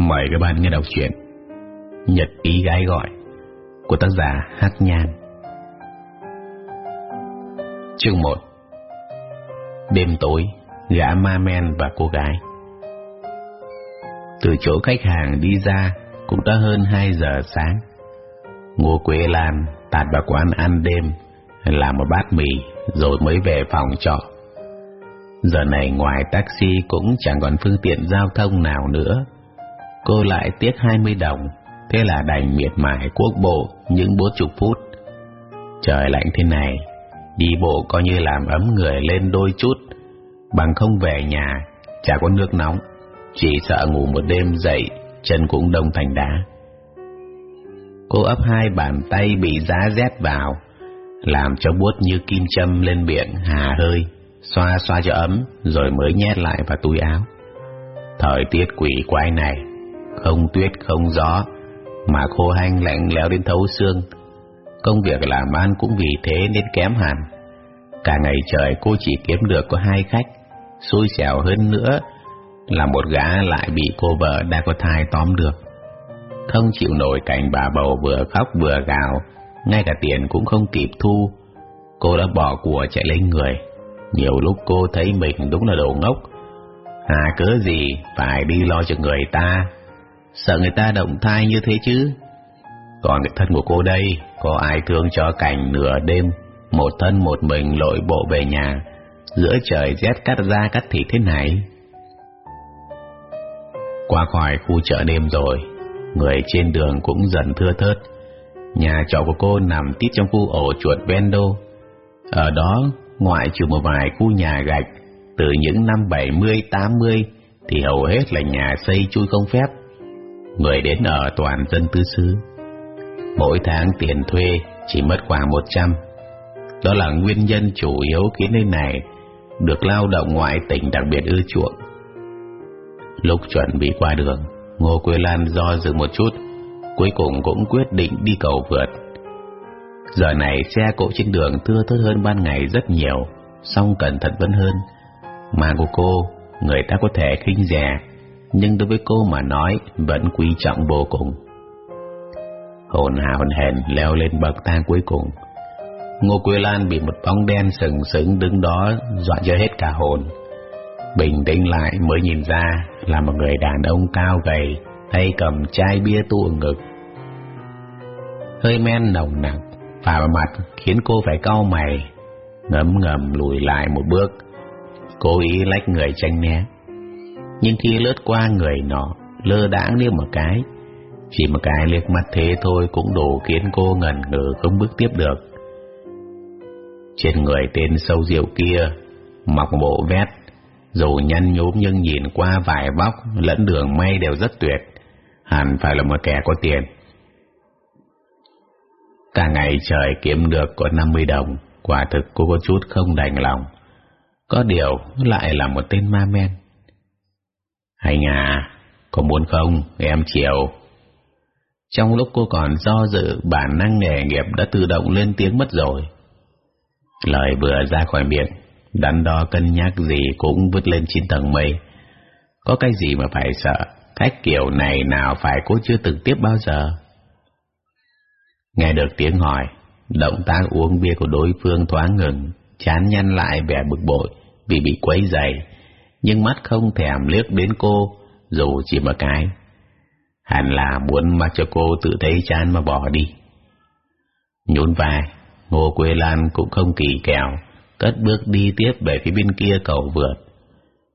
Mời các bạn nghe đọc truyện Nhật ký gái gọi của tác giả Hắc Nhan. Chương 1 Đêm tối, gã ma men và cô gái Từ chỗ khách hàng đi ra cũng đã hơn 2 giờ sáng. Ngô Quế Lan tạt vào quán ăn đêm, làm một bát mì rồi mới về phòng trọ. Giờ này ngoài taxi cũng chẳng còn phương tiện giao thông nào nữa cô lại tiếc 20 đồng, thế là đành miệt mài quốc bộ những bốn chục phút. Trời lạnh thế này, đi bộ coi như làm ấm người lên đôi chút, bằng không về nhà, chả có nước nóng, chỉ sợ ngủ một đêm dậy, chân cũng đông thành đá. Cô ấp hai bàn tay bị giá rét vào, làm cho buốt như kim châm lên miệng hà hơi, xoa xoa cho ấm, rồi mới nhét lại vào túi áo. Thời tiết quỷ quái này, không tuyết không gió, mà khô hanh lạnh lẽo đến thấu xương. Công việc làm ăn cũng vì thế nên kém hẳn. Cả ngày trời cô chỉ kiếm được có hai khách, xui xẻo hơn nữa là một gã lại bị cô vợ đã có thai tóm được. Không chịu nổi cảnh bà bầu vừa khóc vừa gào, ngay cả tiền cũng không kịp thu. Cô đã bỏ của chạy lấy người. Nhiều lúc cô thấy mình đúng là đồ ngốc. hà cớ gì phải đi lo cho người ta sợ người ta động thai như thế chứ. Còn cái thân của cô đây, có ai thương cho cảnh nửa đêm, một thân một mình lội bộ về nhà, giữa trời rét cắt da cắt thịt thế này. Qua khỏi khu chợ đêm rồi, người trên đường cũng dần thưa thớt. Nhà trọ của cô nằm tít trong khu ổ chuột Vendo. Ở đó, ngoại trừ một vài khu nhà gạch, từ những năm 70-80 thì hầu hết là nhà xây chui không phép người đến ở toàn dân tứ xứ. Mỗi tháng tiền thuê chỉ mất khoảng 100. Đó là nguyên nhân chủ yếu khiến nơi này được lao động ngoại tỉnh đặc biệt ưa chuộng. Lúc chuẩn bị qua đường, Ngô Quế Lan do dự một chút, cuối cùng cũng quyết định đi cầu vượt. Giờ này xe cộ trên đường thưa thớt hơn ban ngày rất nhiều, song cẩn thận vẫn hơn. Mà của cô, người ta có thể khinh rẻ, nhưng đối với cô mà nói vẫn quý trọng vô cùng. Hồn hà hồn hèn leo lên bậc thang cuối cùng. Ngô Quế Lan bị một bóng đen sừng sững đứng đó dọa cho hết cả hồn. Bình tĩnh lại mới nhìn ra là một người đàn ông cao gầy, tay cầm chai bia tu ngực. Hơi men nồng nặc phả vào mặt khiến cô phải cau mày, ngấm ngầm lùi lại một bước, cố ý lách người tranh né nhưng khi lướt qua người nó lơ đãng liếc một cái. Chỉ một cái liếc mắt thế thôi cũng đủ khiến cô ngần ngừ không bước tiếp được. Trên người tên sâu rượu kia, mặc bộ vét dù nhăn nhúm nhưng nhìn qua vải vóc lẫn đường may đều rất tuyệt. Hẳn phải là một kẻ có tiền. Cả ngày trời kiếm được có 50 đồng, quả thực cô có chút không đành lòng. Có điều lại là một tên ma men anh à, có muốn không, em chiều. Trong lúc cô còn do dự, bản năng nghề nghiệp đã tự động lên tiếng mất rồi. Lời vừa ra khỏi miệng, đắn đo cân nhắc gì cũng vứt lên trên tầng mây. Có cái gì mà phải sợ, khách kiểu này nào phải cô chưa từng tiếp bao giờ. Nghe được tiếng hỏi, động tác uống bia của đối phương thoáng ngừng, chán nhăn lại vẻ bực bội vì bị quấy dày nhưng mắt không thèm liếc đến cô, dù chỉ một cái. Hẳn là muốn mặc cho cô tự thấy chán mà bỏ đi. Nhún vai, Ngô Quế Lan cũng không kỳ kèo, cất bước đi tiếp về phía bên kia cầu vượt.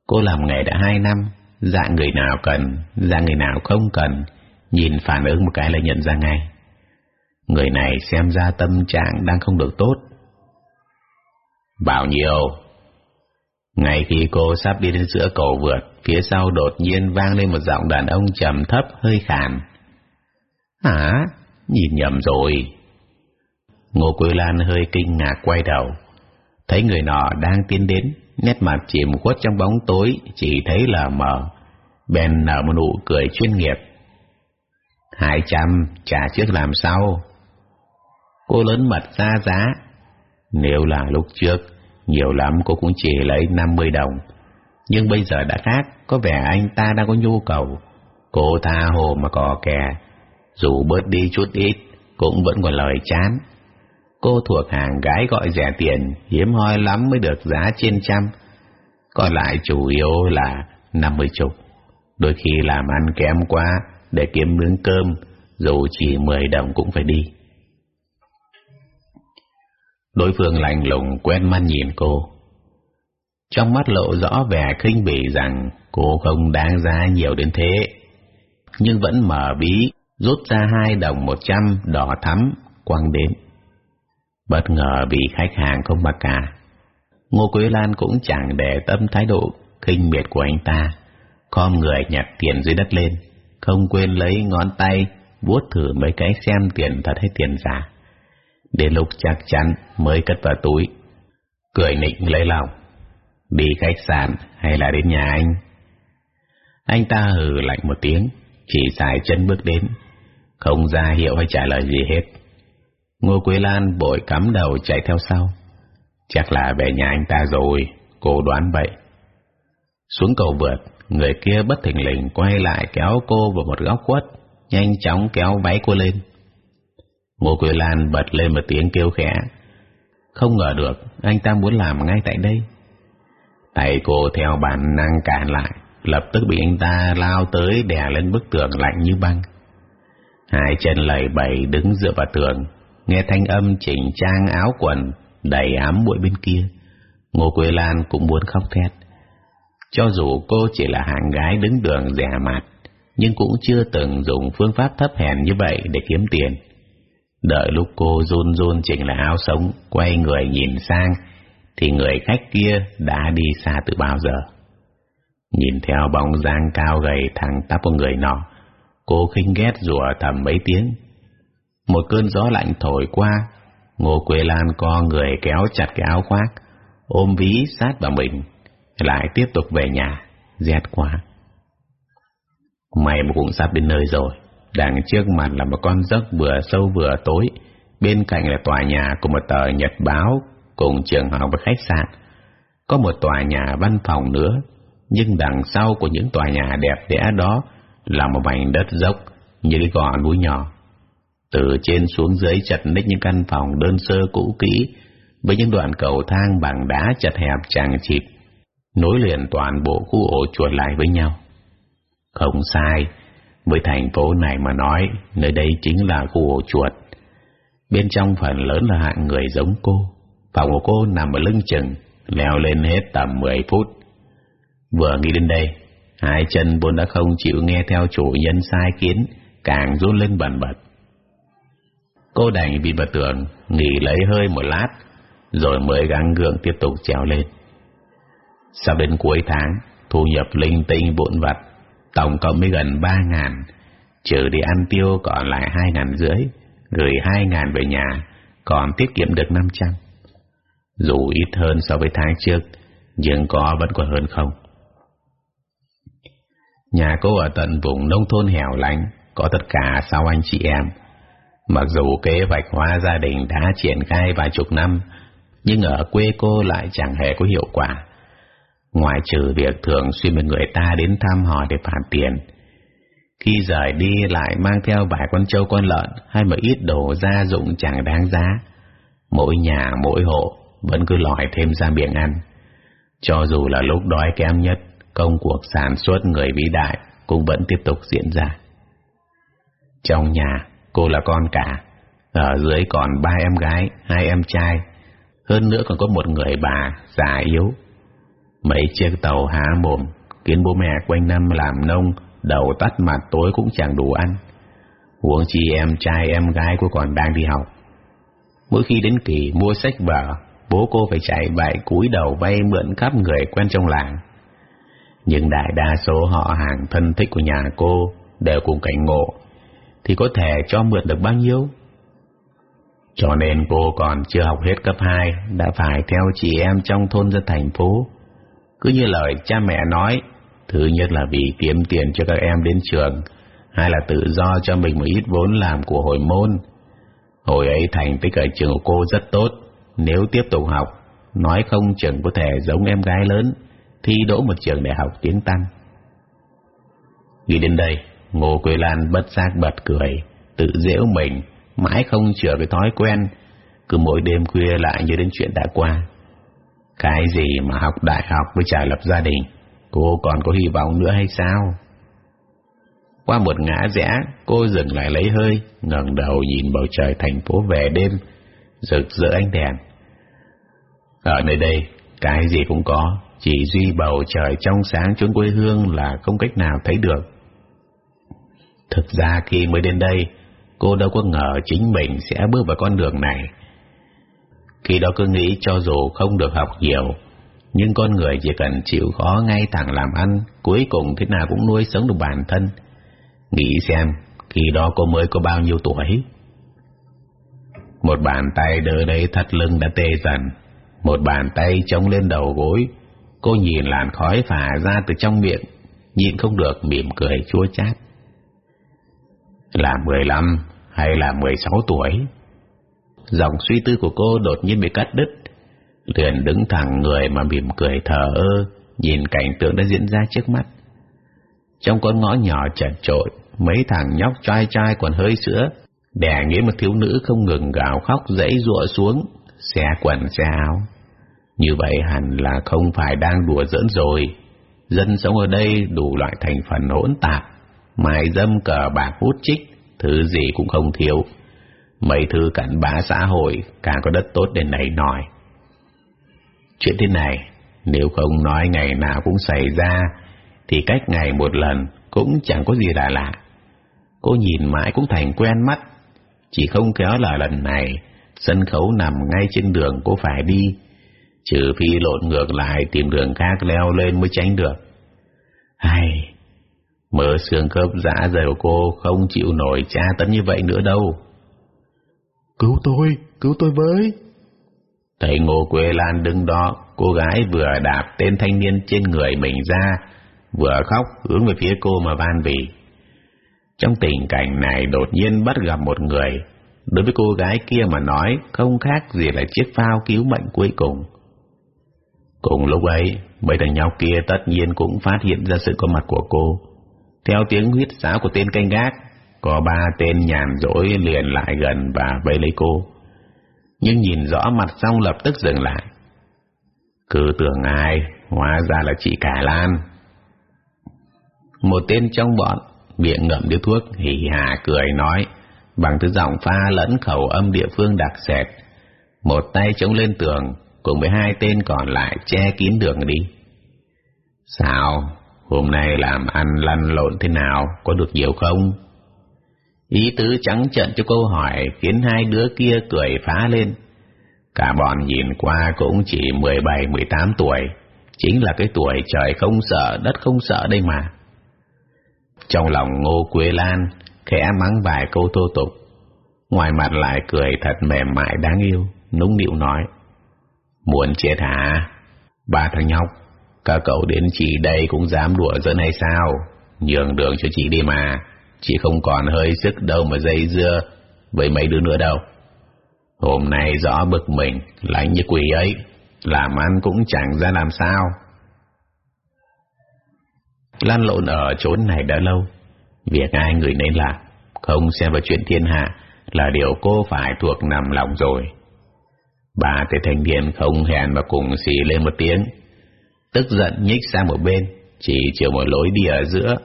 Cô làm nghề đã hai năm, dạng người nào cần, dạng người nào không cần, nhìn phản ứng một cái là nhận ra ngay. Người này xem ra tâm trạng đang không được tốt. Bao nhiêu? Ngay khi cô sắp đi đến giữa cầu vượt, phía sau đột nhiên vang lên một giọng đàn ông trầm thấp hơi khàn. Hả? Nhìn nhầm rồi. Ngô Quế Lan hơi kinh ngạc quay đầu. Thấy người nọ đang tiến đến, nét mặt chìm khuất trong bóng tối, chỉ thấy là mờ. Bèn nở một nụ cười chuyên nghiệp. Hai trăm, trả trước làm sao? Cô lớn mật ra giá. Nếu là lúc trước, nhiều lắm cô cũng chỉ lấy 50 đồng. Nhưng bây giờ đã khác, có vẻ anh ta đang có nhu cầu. Cô tha hồ mà cò kè, dù bớt đi chút ít, cũng vẫn còn lời chán. Cô thuộc hàng gái gọi rẻ tiền, hiếm hoi lắm mới được giá trên trăm, còn lại chủ yếu là năm mươi chục. Đôi khi làm ăn kém quá để kiếm miếng cơm, dù chỉ mười đồng cũng phải đi. Đối phương lạnh lùng quen mắt nhìn cô. Trong mắt lộ rõ vẻ khinh bỉ rằng cô không đáng giá nhiều đến thế. Nhưng vẫn mở bí, rút ra hai đồng một trăm đỏ thắm, quăng đến. Bất ngờ bị khách hàng không mặc cả. Ngô Quế Lan cũng chẳng để tâm thái độ khinh miệt của anh ta. Khom người nhặt tiền dưới đất lên, không quên lấy ngón tay vuốt thử mấy cái xem tiền thật hay tiền giả. Đến lúc chắc chắn mới cất vào túi. Cười nịnh lấy lòng. Đi khách sạn hay là đến nhà anh? Anh ta hừ lạnh một tiếng, chỉ dài chân bước đến, không ra hiệu hay trả lời gì hết. Ngô Quế Lan bội cắm đầu chạy theo sau. Chắc là về nhà anh ta rồi, cô đoán vậy. Xuống cầu vượt, người kia bất thình lình quay lại kéo cô vào một góc quất, nhanh chóng kéo váy cô lên. Ngô Quế Lan bật lên một tiếng kêu khẽ. Không ngờ được, anh ta muốn làm ngay tại đây. Tay cô theo bản năng cản lại, lập tức bị anh ta lao tới đè lên bức tường lạnh như băng. Hai chân lầy bầy đứng dựa vào tường, nghe thanh âm chỉnh trang áo quần đầy ám bụi bên kia. Ngô Quế Lan cũng muốn khóc thét. Cho dù cô chỉ là hạng gái đứng đường rẻ mặt, nhưng cũng chưa từng dùng phương pháp thấp hèn như vậy để kiếm tiền. Đợi lúc cô run run chỉnh lại áo sống, quay người nhìn sang, thì người khách kia đã đi xa từ bao giờ. Nhìn theo bóng dáng cao gầy thẳng tắp của người nọ, cô khinh ghét rủa thầm mấy tiếng. Một cơn gió lạnh thổi qua, Ngô Quế Lan co người kéo chặt cái áo khoác, ôm ví sát vào mình, lại tiếp tục về nhà, rét quá. May mà cũng sắp đến nơi rồi, đằng trước mặt là một con dốc vừa sâu vừa tối, bên cạnh là tòa nhà của một tờ nhật báo cùng trường học và khách sạn. Có một tòa nhà văn phòng nữa, nhưng đằng sau của những tòa nhà đẹp đẽ đó là một mảnh đất dốc như cái gò núi nhỏ. Từ trên xuống dưới chật ních những căn phòng đơn sơ cũ kỹ với những đoạn cầu thang bằng đá chật hẹp chằng chịt nối liền toàn bộ khu ổ chuột lại với nhau. Không sai, với thành phố này mà nói, nơi đây chính là khu ổ chuột. Bên trong phần lớn là hạng người giống cô. Phòng của cô nằm ở lưng chừng, leo lên hết tầm 10 phút. Vừa nghĩ đến đây, hai chân vốn đã không chịu nghe theo chủ nhân sai kiến, càng run lên bần bật. Cô đành bị bật tường, nghỉ lấy hơi một lát, rồi mới gắng gượng tiếp tục trèo lên. Sau đến cuối tháng, thu nhập linh tinh vụn vặt, tổng cộng mới gần ba ngàn, trừ đi ăn tiêu còn lại hai ngàn rưỡi, gửi hai ngàn về nhà, còn tiết kiệm được năm trăm. Dù ít hơn so với tháng trước, nhưng có vẫn còn hơn không. Nhà cô ở tận vùng nông thôn hẻo lánh, có tất cả sáu anh chị em. Mặc dù kế hoạch hóa gia đình đã triển khai vài chục năm, nhưng ở quê cô lại chẳng hề có hiệu quả. Ngoài trừ việc thường xuyên bị người ta đến thăm hỏi để phản tiền, khi rời đi lại mang theo vài con trâu con lợn hay một ít đồ gia dụng chẳng đáng giá. Mỗi nhà mỗi hộ vẫn cứ lòi thêm ra miệng ăn. Cho dù là lúc đói kém nhất, công cuộc sản xuất người vĩ đại cũng vẫn tiếp tục diễn ra. Trong nhà, cô là con cả, ở dưới còn ba em gái, hai em trai, hơn nữa còn có một người bà già yếu. Mấy chiếc tàu há mồm, khiến bố mẹ quanh năm làm nông, đầu tắt mặt tối cũng chẳng đủ ăn. Huống chi em trai em gái cô còn đang đi học. Mỗi khi đến kỳ mua sách vở, bố cô phải chạy bại cúi đầu vay mượn khắp người quen trong làng. Nhưng đại đa số họ hàng thân thích của nhà cô đều cùng cảnh ngộ, thì có thể cho mượn được bao nhiêu? Cho nên cô còn chưa học hết cấp 2 đã phải theo chị em trong thôn ra thành phố. Cứ như lời cha mẹ nói, thứ nhất là vì kiếm tiền cho các em đến trường, hai là tự do cho mình một ít vốn làm của hồi môn. Hồi ấy thành tích ở trường của cô rất tốt, nếu tiếp tục học, nói không chừng có thể giống em gái lớn, thi đỗ một trường đại học tiếng Tăng. Nghĩ đến đây, Ngô Quế Lan bất giác bật cười, tự dễu mình, mãi không chữa cái thói quen, cứ mỗi đêm khuya lại nhớ đến chuyện đã qua. Cái gì mà học đại học với trả lập gia đình, cô còn có hy vọng nữa hay sao? Qua một ngã rẽ, cô dừng lại lấy hơi, ngẩng đầu nhìn bầu trời thành phố về đêm, rực rỡ ánh đèn. Ở nơi đây, cái gì cũng có, chỉ duy bầu trời trong sáng chốn quê hương là không cách nào thấy được. Thực ra khi mới đến đây, cô đâu có ngờ chính mình sẽ bước vào con đường này. Khi đó cứ nghĩ cho dù không được học nhiều, nhưng con người chỉ cần chịu khó ngay thẳng làm ăn, cuối cùng thế nào cũng nuôi sống được bản thân. Nghĩ xem, khi đó cô mới có bao nhiêu tuổi? Một bàn tay đỡ lấy thắt lưng đã tê dần, một bàn tay chống lên đầu gối. Cô nhìn làn khói phả ra từ trong miệng, nhịn không được mỉm cười chua chát. Là mười lăm hay là mười sáu tuổi? Dòng suy tư của cô đột nhiên bị cắt đứt, liền đứng thẳng người mà mỉm cười thờ ơ, nhìn cảnh tượng đã diễn ra trước mắt. Trong con ngõ nhỏ chật trội, mấy thằng nhóc trai trai còn hơi sữa, đè nghĩa một thiếu nữ không ngừng gào khóc dãy ruộng xuống, xe quần xe áo. Như vậy hẳn là không phải đang đùa giỡn rồi. Dân sống ở đây đủ loại thành phần hỗn tạp, mài dâm cờ bạc hút chích, thứ gì cũng không thiếu. Mấy thứ cặn bã xã hội càng có đất tốt để nảy nòi. Chuyện thế này, nếu không nói ngày nào cũng xảy ra, thì cách ngày một lần cũng chẳng có gì là lạ. Cô nhìn mãi cũng thành quen mắt, chỉ không kéo là lần này, sân khấu nằm ngay trên đường cô phải đi, trừ phi lộn ngược lại tìm đường khác leo lên mới tránh được. Hay, mở xương khớp dã rời của cô không chịu nổi tra tấn như vậy nữa đâu. Cứu tôi, cứu tôi với. Thầy Ngô Quế Lan đứng đó, cô gái vừa đạp tên thanh niên trên người mình ra, vừa khóc hướng về phía cô mà van vỉ. Trong tình cảnh này đột nhiên bắt gặp một người, đối với cô gái kia mà nói không khác gì là chiếc phao cứu mệnh cuối cùng. Cùng lúc ấy, mấy thằng nhau kia tất nhiên cũng phát hiện ra sự có mặt của cô. Theo tiếng huyết sáo của tên canh gác, có ba tên nhàn rỗi liền lại gần và vây lấy cô. Nhưng nhìn rõ mặt xong lập tức dừng lại. Cứ tưởng ai, hóa ra là chị Cải Lan. Một tên trong bọn, miệng ngậm điếu thuốc, hỉ hà cười nói, bằng thứ giọng pha lẫn khẩu âm địa phương đặc sệt. Một tay chống lên tường, cùng với hai tên còn lại che kín đường đi. Sao? Hôm nay làm ăn lăn lộn thế nào? Có được nhiều không? Ý tứ trắng trận cho câu hỏi khiến hai đứa kia cười phá lên. Cả bọn nhìn qua cũng chỉ 17-18 tuổi, chính là cái tuổi trời không sợ, đất không sợ đây mà. Trong lòng Ngô Quế Lan khẽ mắng vài câu thô tục, ngoài mặt lại cười thật mềm mại đáng yêu, nũng nịu nói. Muốn chết hả? Ba thằng nhóc, các cậu đến chị đây cũng dám đùa giỡn hay sao? Nhường đường cho chị đi mà, chị không còn hơi sức đâu mà dây dưa với mấy đứa nữa đâu. Hôm nay rõ bực mình, lạnh như quỷ ấy, làm ăn cũng chẳng ra làm sao. Lan lộn ở chốn này đã lâu, việc ai người nên làm, không xem vào chuyện thiên hạ là điều cô phải thuộc nằm lòng rồi. Bà tên thành niên không hẹn mà cùng xì lên một tiếng. Tức giận nhích sang một bên, chỉ chiều một lối đi ở giữa.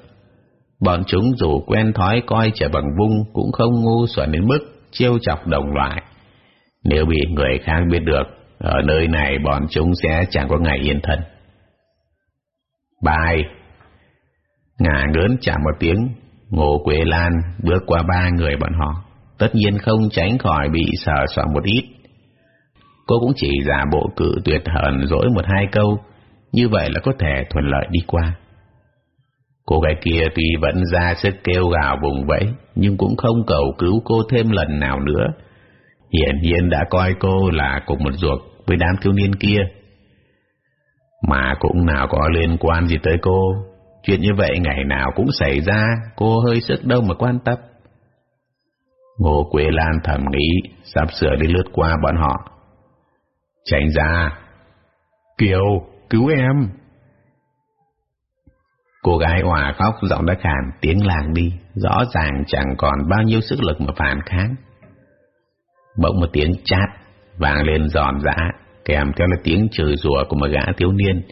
Bọn chúng dù quen thói coi trẻ bằng vung cũng không ngu xuẩn đến mức chiêu chọc đồng loại. Nếu bị người khác biết được, ở nơi này bọn chúng sẽ chẳng có ngày yên thân. Bài Ngả ngớn chạm một tiếng, Ngô Quế Lan bước qua ba người bọn họ, tất nhiên không tránh khỏi bị sờ soạn một ít cô cũng chỉ giả bộ cự tuyệt hờn dỗi một hai câu, như vậy là có thể thuận lợi đi qua. Cô gái kia tuy vẫn ra sức kêu gào vùng vẫy, nhưng cũng không cầu cứu cô thêm lần nào nữa. Hiển nhiên đã coi cô là cùng một ruột với đám thiếu niên kia. Mà cũng nào có liên quan gì tới cô, chuyện như vậy ngày nào cũng xảy ra, cô hơi sức đâu mà quan tâm. Ngô Quế Lan thầm nghĩ, sắp sửa đi lướt qua bọn họ, Tránh ra. Kiều, cứu em. Cô gái hòa khóc giọng đã khàn tiếng làng đi, rõ ràng chẳng còn bao nhiêu sức lực mà phản kháng. Bỗng một tiếng chát vang lên giòn giã, kèm theo là tiếng chửi rủa của một gã thiếu niên.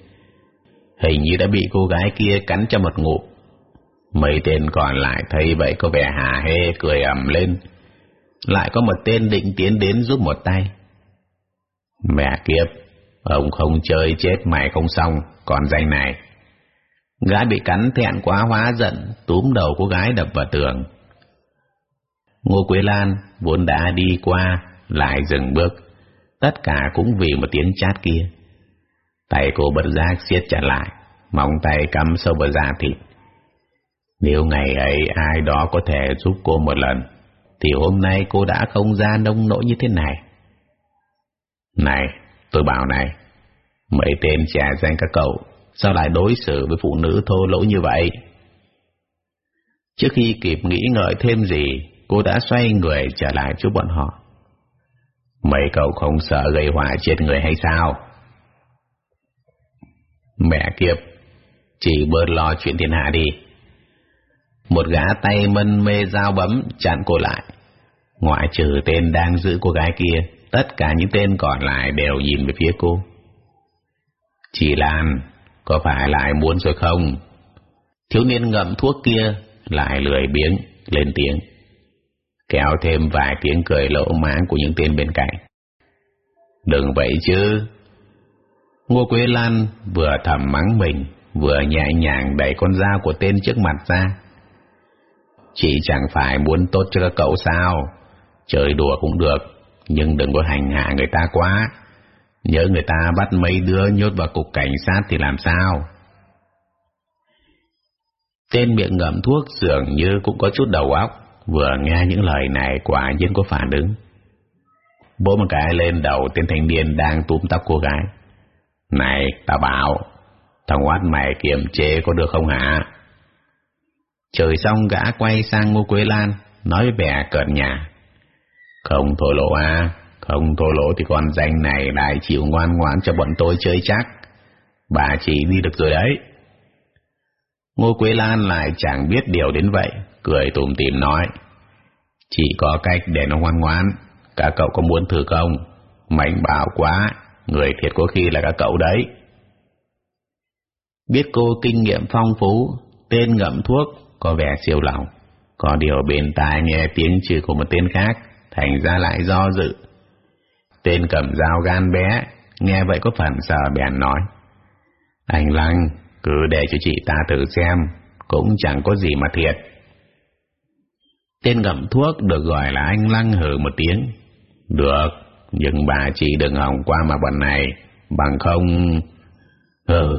Hình như đã bị cô gái kia cắn cho một ngụm. Mấy tên còn lại thấy vậy có vẻ hà hê cười ầm lên. Lại có một tên định tiến đến giúp một tay. Mẹ kiếp, ông không chơi chết mày không xong, còn danh này. Gái bị cắn thẹn quá hóa giận, túm đầu cô gái đập vào tường. Ngô Quế Lan vốn đã đi qua, lại dừng bước. Tất cả cũng vì một tiếng chát kia. Tay cô bật giác siết chặt lại, móng tay cắm sâu vào da thịt. Nếu ngày ấy ai đó có thể giúp cô một lần, thì hôm nay cô đã không ra nông nỗi như thế này. Này, tôi bảo này, mấy tên trẻ danh các cậu, sao lại đối xử với phụ nữ thô lỗ như vậy? Trước khi kịp nghĩ ngợi thêm gì, cô đã xoay người trở lại chỗ bọn họ. Mấy cậu không sợ gây họa chết người hay sao? Mẹ kiếp, chỉ bớt lo chuyện thiên hạ đi. Một gã tay mân mê dao bấm chặn cô lại. Ngoại trừ tên đang giữ cô gái kia, tất cả những tên còn lại đều nhìn về phía cô. chỉ Lan, có phải lại muốn rồi không? Thiếu niên ngậm thuốc kia lại lười biếng lên tiếng kéo thêm vài tiếng cười lỗ mãng của những tên bên cạnh. Đừng vậy chứ. Ngô Quế Lan vừa thầm mắng mình, vừa nhẹ nhàng đẩy con dao của tên trước mặt ra. Chị chẳng phải muốn tốt cho các cậu sao? Chơi đùa cũng được, nhưng đừng có hành hạ người ta quá. Nhớ người ta bắt mấy đứa nhốt vào cục cảnh sát thì làm sao? Tên miệng ngậm thuốc dường như cũng có chút đầu óc, vừa nghe những lời này quả nhiên có phản ứng. Bố một cái lên đầu tên thanh niên đang túm tóc cô gái. Này, tao bảo, thằng quát mày kiềm chế có được không hả? Trời xong gã quay sang Ngô Quế Lan, nói vẻ bè cợt nhà. Không thổi lộ à, không thổ lỗ thì con danh này lại chịu ngoan ngoãn cho bọn tôi chơi chắc. Bà chỉ đi được rồi đấy. Ngô Quế Lan lại chẳng biết điều đến vậy, cười tùm tìm nói. Chỉ có cách để nó ngoan ngoãn, cả cậu có muốn thử không? Mạnh bảo quá, người thiệt có khi là cả cậu đấy. Biết cô kinh nghiệm phong phú, tên ngậm thuốc, có vẻ siêu lòng. Có điều bên tai nghe tiếng chữ của một tên khác, thành ra lại do dự. Tên cầm dao gan bé, nghe vậy có phần sợ bèn nói. Anh Lăng, cứ để cho chị ta thử xem, cũng chẳng có gì mà thiệt. Tên ngậm thuốc được gọi là anh Lăng hừ một tiếng. Được, nhưng bà chị đừng hỏng qua mà bọn này, bằng không... Hừ.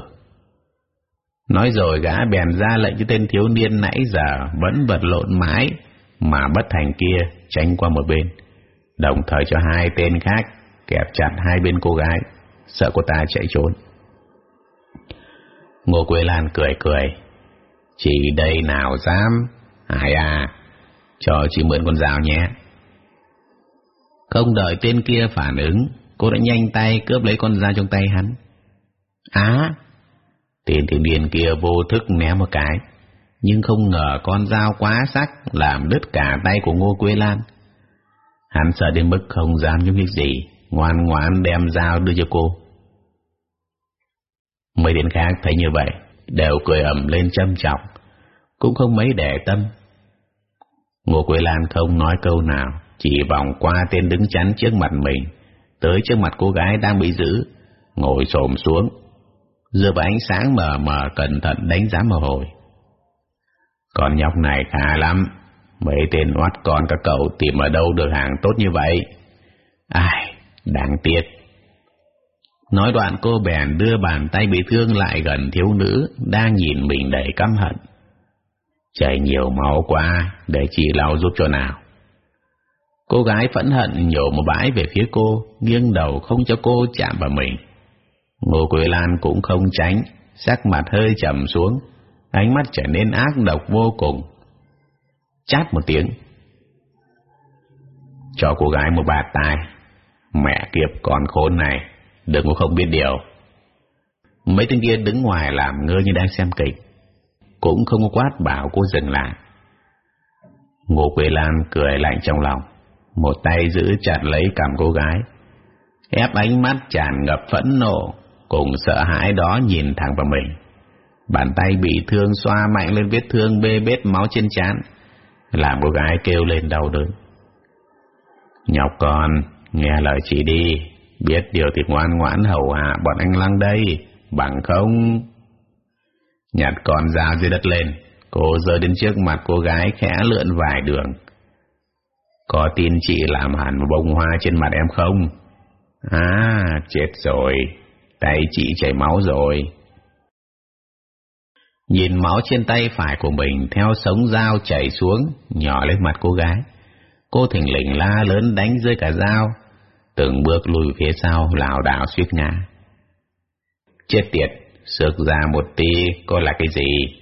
Nói rồi gã bèn ra lệnh cho tên thiếu niên nãy giờ vẫn vật lộn mãi mà bất thành kia tránh qua một bên, đồng thời cho hai tên khác kẹp chặt hai bên cô gái, sợ cô ta chạy trốn. Ngô Quế Lan cười cười, chỉ đây nào dám, ai à, cho chị mượn con dao nhé. Không đợi tên kia phản ứng, cô đã nhanh tay cướp lấy con dao trong tay hắn. Á! tên thiếu niên kia vô thức ném một cái, nhưng không ngờ con dao quá sắc làm đứt cả tay của Ngô Quế Lan. Hắn sợ đến mức không dám nhúc nhích gì, ngoan ngoãn đem dao đưa cho cô. Mấy tên khác thấy như vậy, đều cười ầm lên châm trọng, cũng không mấy để tâm. Ngô Quế Lan không nói câu nào, chỉ vòng qua tên đứng chắn trước mặt mình, tới trước mặt cô gái đang bị giữ, ngồi xổm xuống, dựa vào ánh sáng mờ mờ cẩn thận đánh giá một hồi. Con nhóc này khá lắm, mấy tên oát con các cậu tìm ở đâu được hàng tốt như vậy. Ai, đáng tiếc. Nói đoạn cô bèn đưa bàn tay bị thương lại gần thiếu nữ đang nhìn mình đầy căm hận. Chảy nhiều máu quá, để chị lau giúp cho nào. Cô gái phẫn hận nhổ một bãi về phía cô, nghiêng đầu không cho cô chạm vào mình. Ngô Quế Lan cũng không tránh, sắc mặt hơi trầm xuống, ánh mắt trở nên ác độc vô cùng. Chát một tiếng. Cho cô gái một bạt tai. Mẹ kiếp con khốn này, đừng có không biết điều. Mấy tên kia đứng ngoài làm ngơ như đang xem kịch. cũng không có quát bảo cô dừng lại. Ngô Quế Lan cười lạnh trong lòng, một tay giữ chặt lấy cầm cô gái, ép ánh mắt tràn ngập phẫn nộ, cùng sợ hãi đó nhìn thẳng vào mình. Bàn tay bị thương xoa mạnh lên vết thương bê bết máu trên trán, làm cô gái kêu lên đau đớn. Nhọc con, nghe lời chị đi, biết điều thì ngoan ngoãn hầu hạ bọn anh lăng đây, bằng không... Nhặt con dao dưới đất lên, cô giơ đến trước mặt cô gái khẽ lượn vài đường. Có tin chị làm hẳn một bông hoa trên mặt em không? À, chết rồi, tay chị chảy máu rồi. Nhìn máu trên tay phải của mình theo sống dao chảy xuống, nhỏ lên mặt cô gái. Cô thình lình la lớn đánh rơi cả dao, từng bước lùi phía sau lảo đảo suýt ngã. Chết tiệt, sực ra một tí cô là cái gì?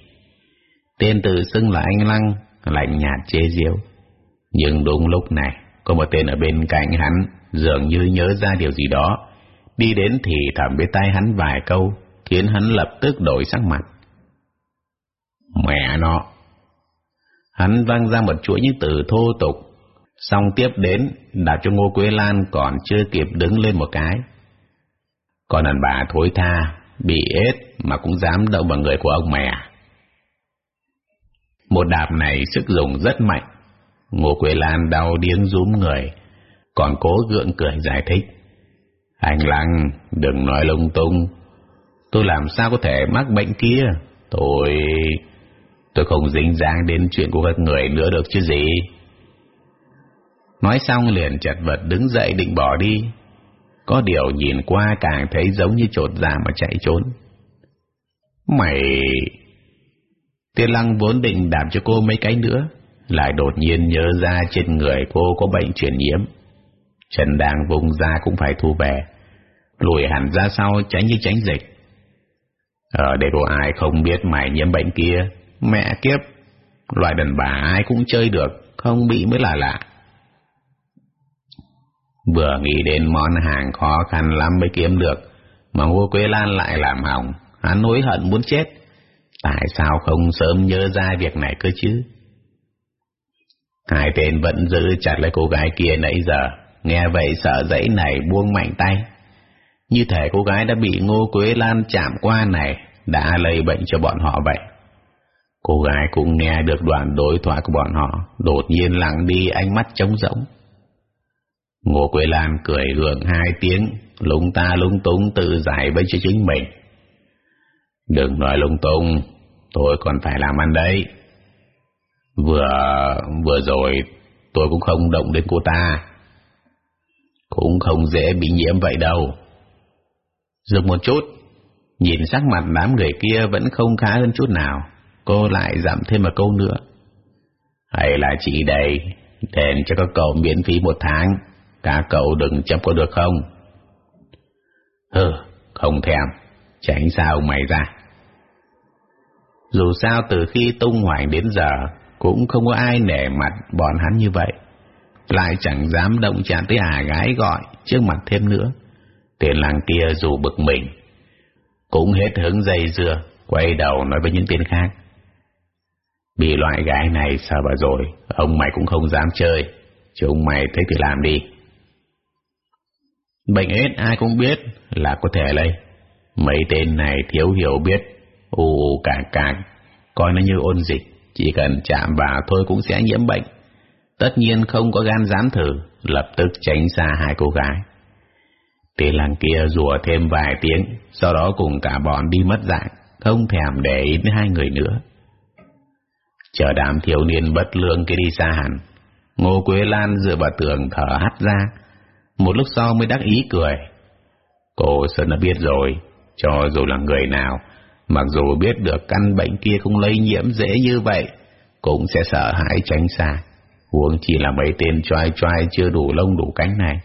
Tên tự xưng là anh Lăng, lạnh nhạt chế giễu Nhưng đúng lúc này, có một tên ở bên cạnh hắn, dường như nhớ ra điều gì đó. Đi đến thì thầm với tay hắn vài câu, khiến hắn lập tức đổi sắc mặt. Mẹ nó! Hắn văng ra một chuỗi những từ thô tục, xong tiếp đến đặt cho Ngô Quế Lan còn chưa kịp đứng lên một cái. Còn đàn bà thối tha, bị ết mà cũng dám động vào người của ông mẹ. Một đạp này sức dùng rất mạnh, Ngô Quế Lan đau điếng rúm người, còn cố gượng cười giải thích. Anh Lăng, đừng nói lung tung. Tôi làm sao có thể mắc bệnh kia? Tôi... Tôi không dính dáng đến chuyện của các người nữa được chứ gì. Nói xong liền chật vật đứng dậy định bỏ đi. Có điều nhìn qua càng thấy giống như trột ra mà chạy trốn. Mày... Tiên lăng vốn định đạp cho cô mấy cái nữa, lại đột nhiên nhớ ra trên người cô có bệnh truyền nhiễm. Trần đang vùng ra cũng phải thu về, lùi hẳn ra sau tránh như tránh dịch. Ở đây có ai không biết mày nhiễm bệnh kia, mẹ kiếp, loại đàn bà ai cũng chơi được, không bị mới là lạ. Vừa nghĩ đến món hàng khó khăn lắm mới kiếm được, mà Ngô Quế Lan lại làm hỏng, hắn hối hận muốn chết. Tại sao không sớm nhớ ra việc này cơ chứ? Hai tên vẫn giữ chặt lấy cô gái kia nãy giờ, nghe vậy sợ dãy này buông mạnh tay. Như thể cô gái đã bị Ngô Quế Lan chạm qua này, đã lây bệnh cho bọn họ vậy. Cô gái cũng nghe được đoạn đối thoại của bọn họ, đột nhiên lặng đi ánh mắt trống rỗng. Ngô Quế Lan cười gượng hai tiếng, lúng ta lúng túng tự giải với cho chính mình. Đừng nói lung tung, tôi còn phải làm ăn đấy. Vừa, vừa rồi tôi cũng không động đến cô ta. Cũng không dễ bị nhiễm vậy đâu. Dừng một chút, nhìn sắc mặt đám người kia vẫn không khá hơn chút nào, cô lại dặm thêm một câu nữa. Hay là chị đây, đền cho các cậu miễn phí một tháng, cả cậu đừng chấp có được không? Hừ, không thèm, tránh sao mày ra. Dù sao từ khi tung hoành đến giờ, cũng không có ai nể mặt bọn hắn như vậy. Lại chẳng dám động chạm tới à gái gọi trước mặt thêm nữa. Tiền làng kia dù bực mình, cũng hết hứng dây dưa, quay đầu nói với những tên khác. Bị loại gái này sao bà rồi, ông mày cũng không dám chơi, chúng mày thấy thì làm đi. Bệnh ết ai cũng biết là có thể lây. Mấy tên này thiếu hiểu biết, ù ù càng coi nó như ôn dịch, chỉ cần chạm vào thôi cũng sẽ nhiễm bệnh. Tất nhiên không có gan dám thử, lập tức tránh xa hai cô gái. Tên làng kia rùa thêm vài tiếng, sau đó cùng cả bọn đi mất dạng, không thèm để ý đến hai người nữa. Chờ đám thiếu niên bất lương kia đi xa hẳn, Ngô Quế Lan dựa vào tường thở hắt ra, một lúc sau mới đắc ý cười. Cô Sơn đã biết rồi, cho dù là người nào, mặc dù biết được căn bệnh kia không lây nhiễm dễ như vậy, cũng sẽ sợ hãi tránh xa. Huống chỉ là mấy tên choai choai chưa đủ lông đủ cánh này.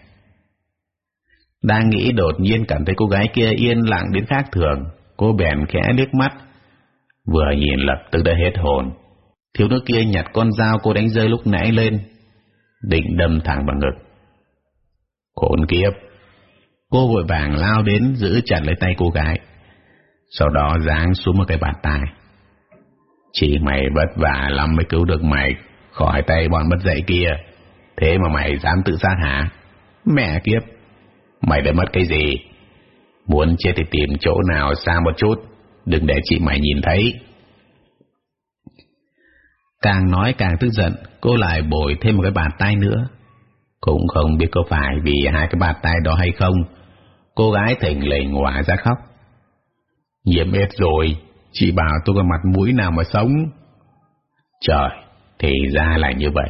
Đang nghĩ đột nhiên cảm thấy cô gái kia yên lặng đến khác thường, cô bèn khẽ liếc mắt, vừa nhìn lập tức đã hết hồn. Thiếu nữ kia nhặt con dao cô đánh rơi lúc nãy lên, định đâm thẳng vào ngực. Khốn kiếp! Cô vội vàng lao đến giữ chặt lấy tay cô gái, sau đó giáng xuống một cái bàn tay. Chị mày vất vả lắm mới cứu được mày khỏi tay bọn mất dạy kia. Thế mà mày dám tự sát hả? Mẹ kiếp! Mày đã mất cái gì? Muốn chết thì tìm chỗ nào xa một chút, đừng để chị mày nhìn thấy. Càng nói càng tức giận, cô lại bồi thêm một cái bàn tay nữa. Cũng không biết có phải vì hai cái bàn tay đó hay không, cô gái thỉnh lình hòa ra khóc. Nhiễm hết rồi, chị bảo tôi có mặt mũi nào mà sống. Trời, thì ra là như vậy.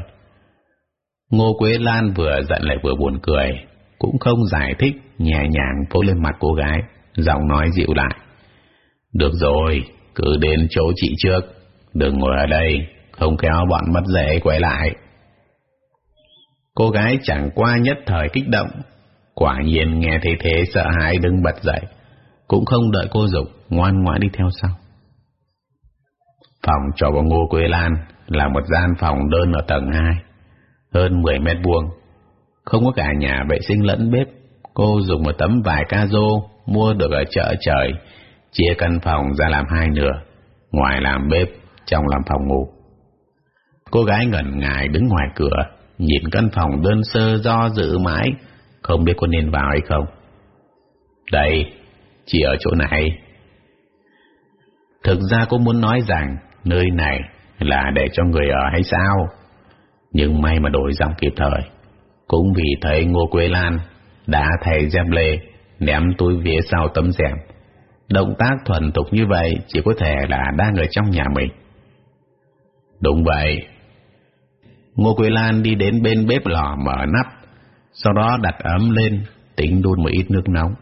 Ngô Quế Lan vừa giận lại vừa buồn cười, cũng không giải thích, nhẹ nhàng vỗ lên mặt cô gái, giọng nói dịu lại. Được rồi, cứ đến chỗ chị trước, đừng ngồi ở đây, không kéo bọn mất dễ quay lại. Cô gái chẳng qua nhất thời kích động, quả nhiên nghe thấy thế sợ hãi đứng bật dậy, cũng không đợi cô dục ngoan ngoãn đi theo sau. Phòng trọ của Ngô Quế Lan là một gian phòng đơn ở tầng 2, hơn 10 mét vuông, không có cả nhà vệ sinh lẫn bếp. Cô dùng một tấm vải ca rô mua được ở chợ trời, chia căn phòng ra làm hai nửa, ngoài làm bếp, trong làm phòng ngủ. Cô gái ngẩn ngại đứng ngoài cửa, nhìn căn phòng đơn sơ do dự mãi, không biết có nên vào hay không. Đây, chỉ ở chỗ này. Thực ra cô muốn nói rằng nơi này là để cho người ở hay sao? Nhưng may mà đổi giọng kịp thời. Cũng vì thấy Ngô Quế Lan đã thay dép lê, ném túi phía sau tấm rèm. Động tác thuần tục như vậy chỉ có thể là đang ở trong nhà mình. Đúng vậy. Ngô Quế Lan đi đến bên bếp lò mở nắp, sau đó đặt ấm lên, tính đun một ít nước nóng.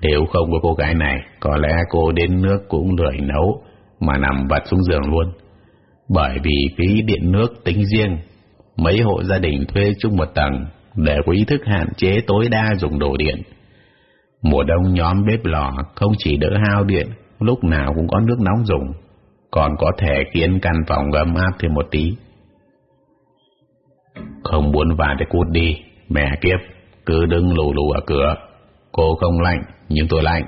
Nếu không có cô gái này, có lẽ cô đến nước cũng lười nấu, mà nằm vật xuống giường luôn. Bởi vì phí điện nước tính riêng, mấy hộ gia đình thuê chung một tầng để có ý thức hạn chế tối đa dùng đồ điện. Mùa đông nhóm bếp lò không chỉ đỡ hao điện, lúc nào cũng có nước nóng dùng, còn có thể khiến căn phòng ấm áp thêm một tí. Không muốn vào thì cút đi, mẹ kiếp, cứ đứng lù lù ở cửa. Cô không lạnh, nhưng tôi lạnh.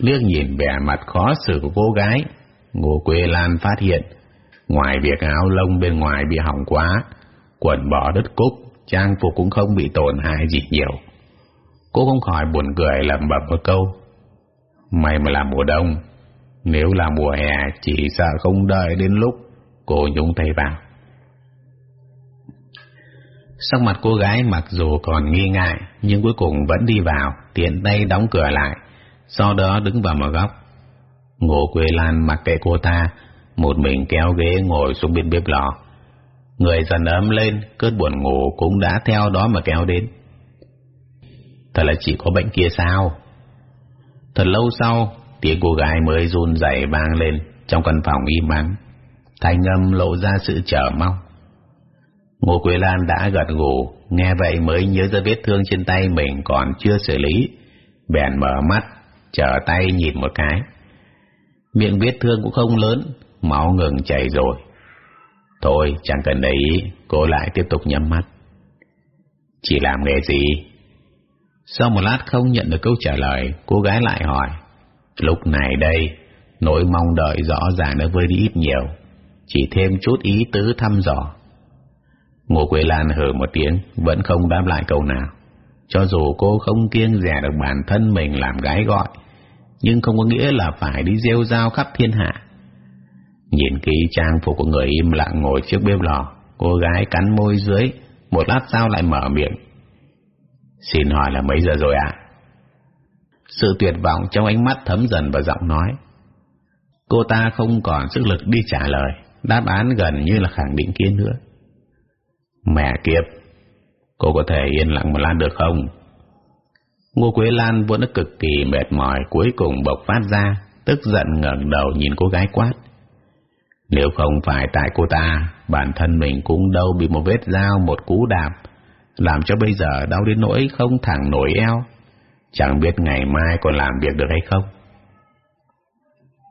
Liếc nhìn vẻ mặt khó xử của cô gái, Ngô Quế Lan phát hiện, ngoài việc áo lông bên ngoài bị hỏng quá, quần bỏ đứt cúc, trang phục cũng không bị tổn hại gì nhiều. Cô không khỏi buồn cười lẩm bẩm một câu. May mà là mùa đông, nếu là mùa hè chỉ sợ không đợi đến lúc cô nhúng tay vào. Sắc mặt cô gái mặc dù còn nghi ngại nhưng cuối cùng vẫn đi vào, tiện tay đóng cửa lại, sau đó đứng vào một góc. Ngô Quế Lan mặc kệ cô ta, một mình kéo ghế ngồi xuống bên bếp lò. Người dần ấm lên, cơn buồn ngủ cũng đã theo đó mà kéo đến. Thật là chỉ có bệnh kia sao? Thật lâu sau, tiếng cô gái mới run rẩy vang lên trong căn phòng im ắng. Thanh âm lộ ra sự chờ mong. Ngô Quế Lan đã gật gù, nghe vậy mới nhớ ra vết thương trên tay mình còn chưa xử lý, bèn mở mắt, trở tay nhìn một cái. Miệng vết thương cũng không lớn, máu ngừng chảy rồi. Thôi, chẳng cần để ý, cô lại tiếp tục nhắm mắt. Chỉ làm nghề gì? Sau một lát không nhận được câu trả lời, cô gái lại hỏi. Lúc này đây, nỗi mong đợi rõ ràng đã vơi đi ít nhiều, chỉ thêm chút ý tứ thăm dò. Ngô Quế Lan hờ một tiếng, vẫn không đáp lại câu nào. Cho dù cô không kiêng rẻ được bản thân mình làm gái gọi, nhưng không có nghĩa là phải đi rêu rao khắp thiên hạ. Nhìn kỹ trang phục của người im lặng ngồi trước bếp lò, cô gái cắn môi dưới, một lát sau lại mở miệng. Xin hỏi là mấy giờ rồi ạ? Sự tuyệt vọng trong ánh mắt thấm dần vào giọng nói. Cô ta không còn sức lực đi trả lời, đáp án gần như là khẳng định kia nữa. Mẹ kiếp, cô có thể yên lặng một lát được không? Ngô Quế Lan vốn đã cực kỳ mệt mỏi cuối cùng bộc phát ra, tức giận ngẩng đầu nhìn cô gái quát. Nếu không phải tại cô ta, bản thân mình cũng đâu bị một vết dao một cú đạp, làm cho bây giờ đau đến nỗi không thẳng nổi eo. Chẳng biết ngày mai còn làm việc được hay không.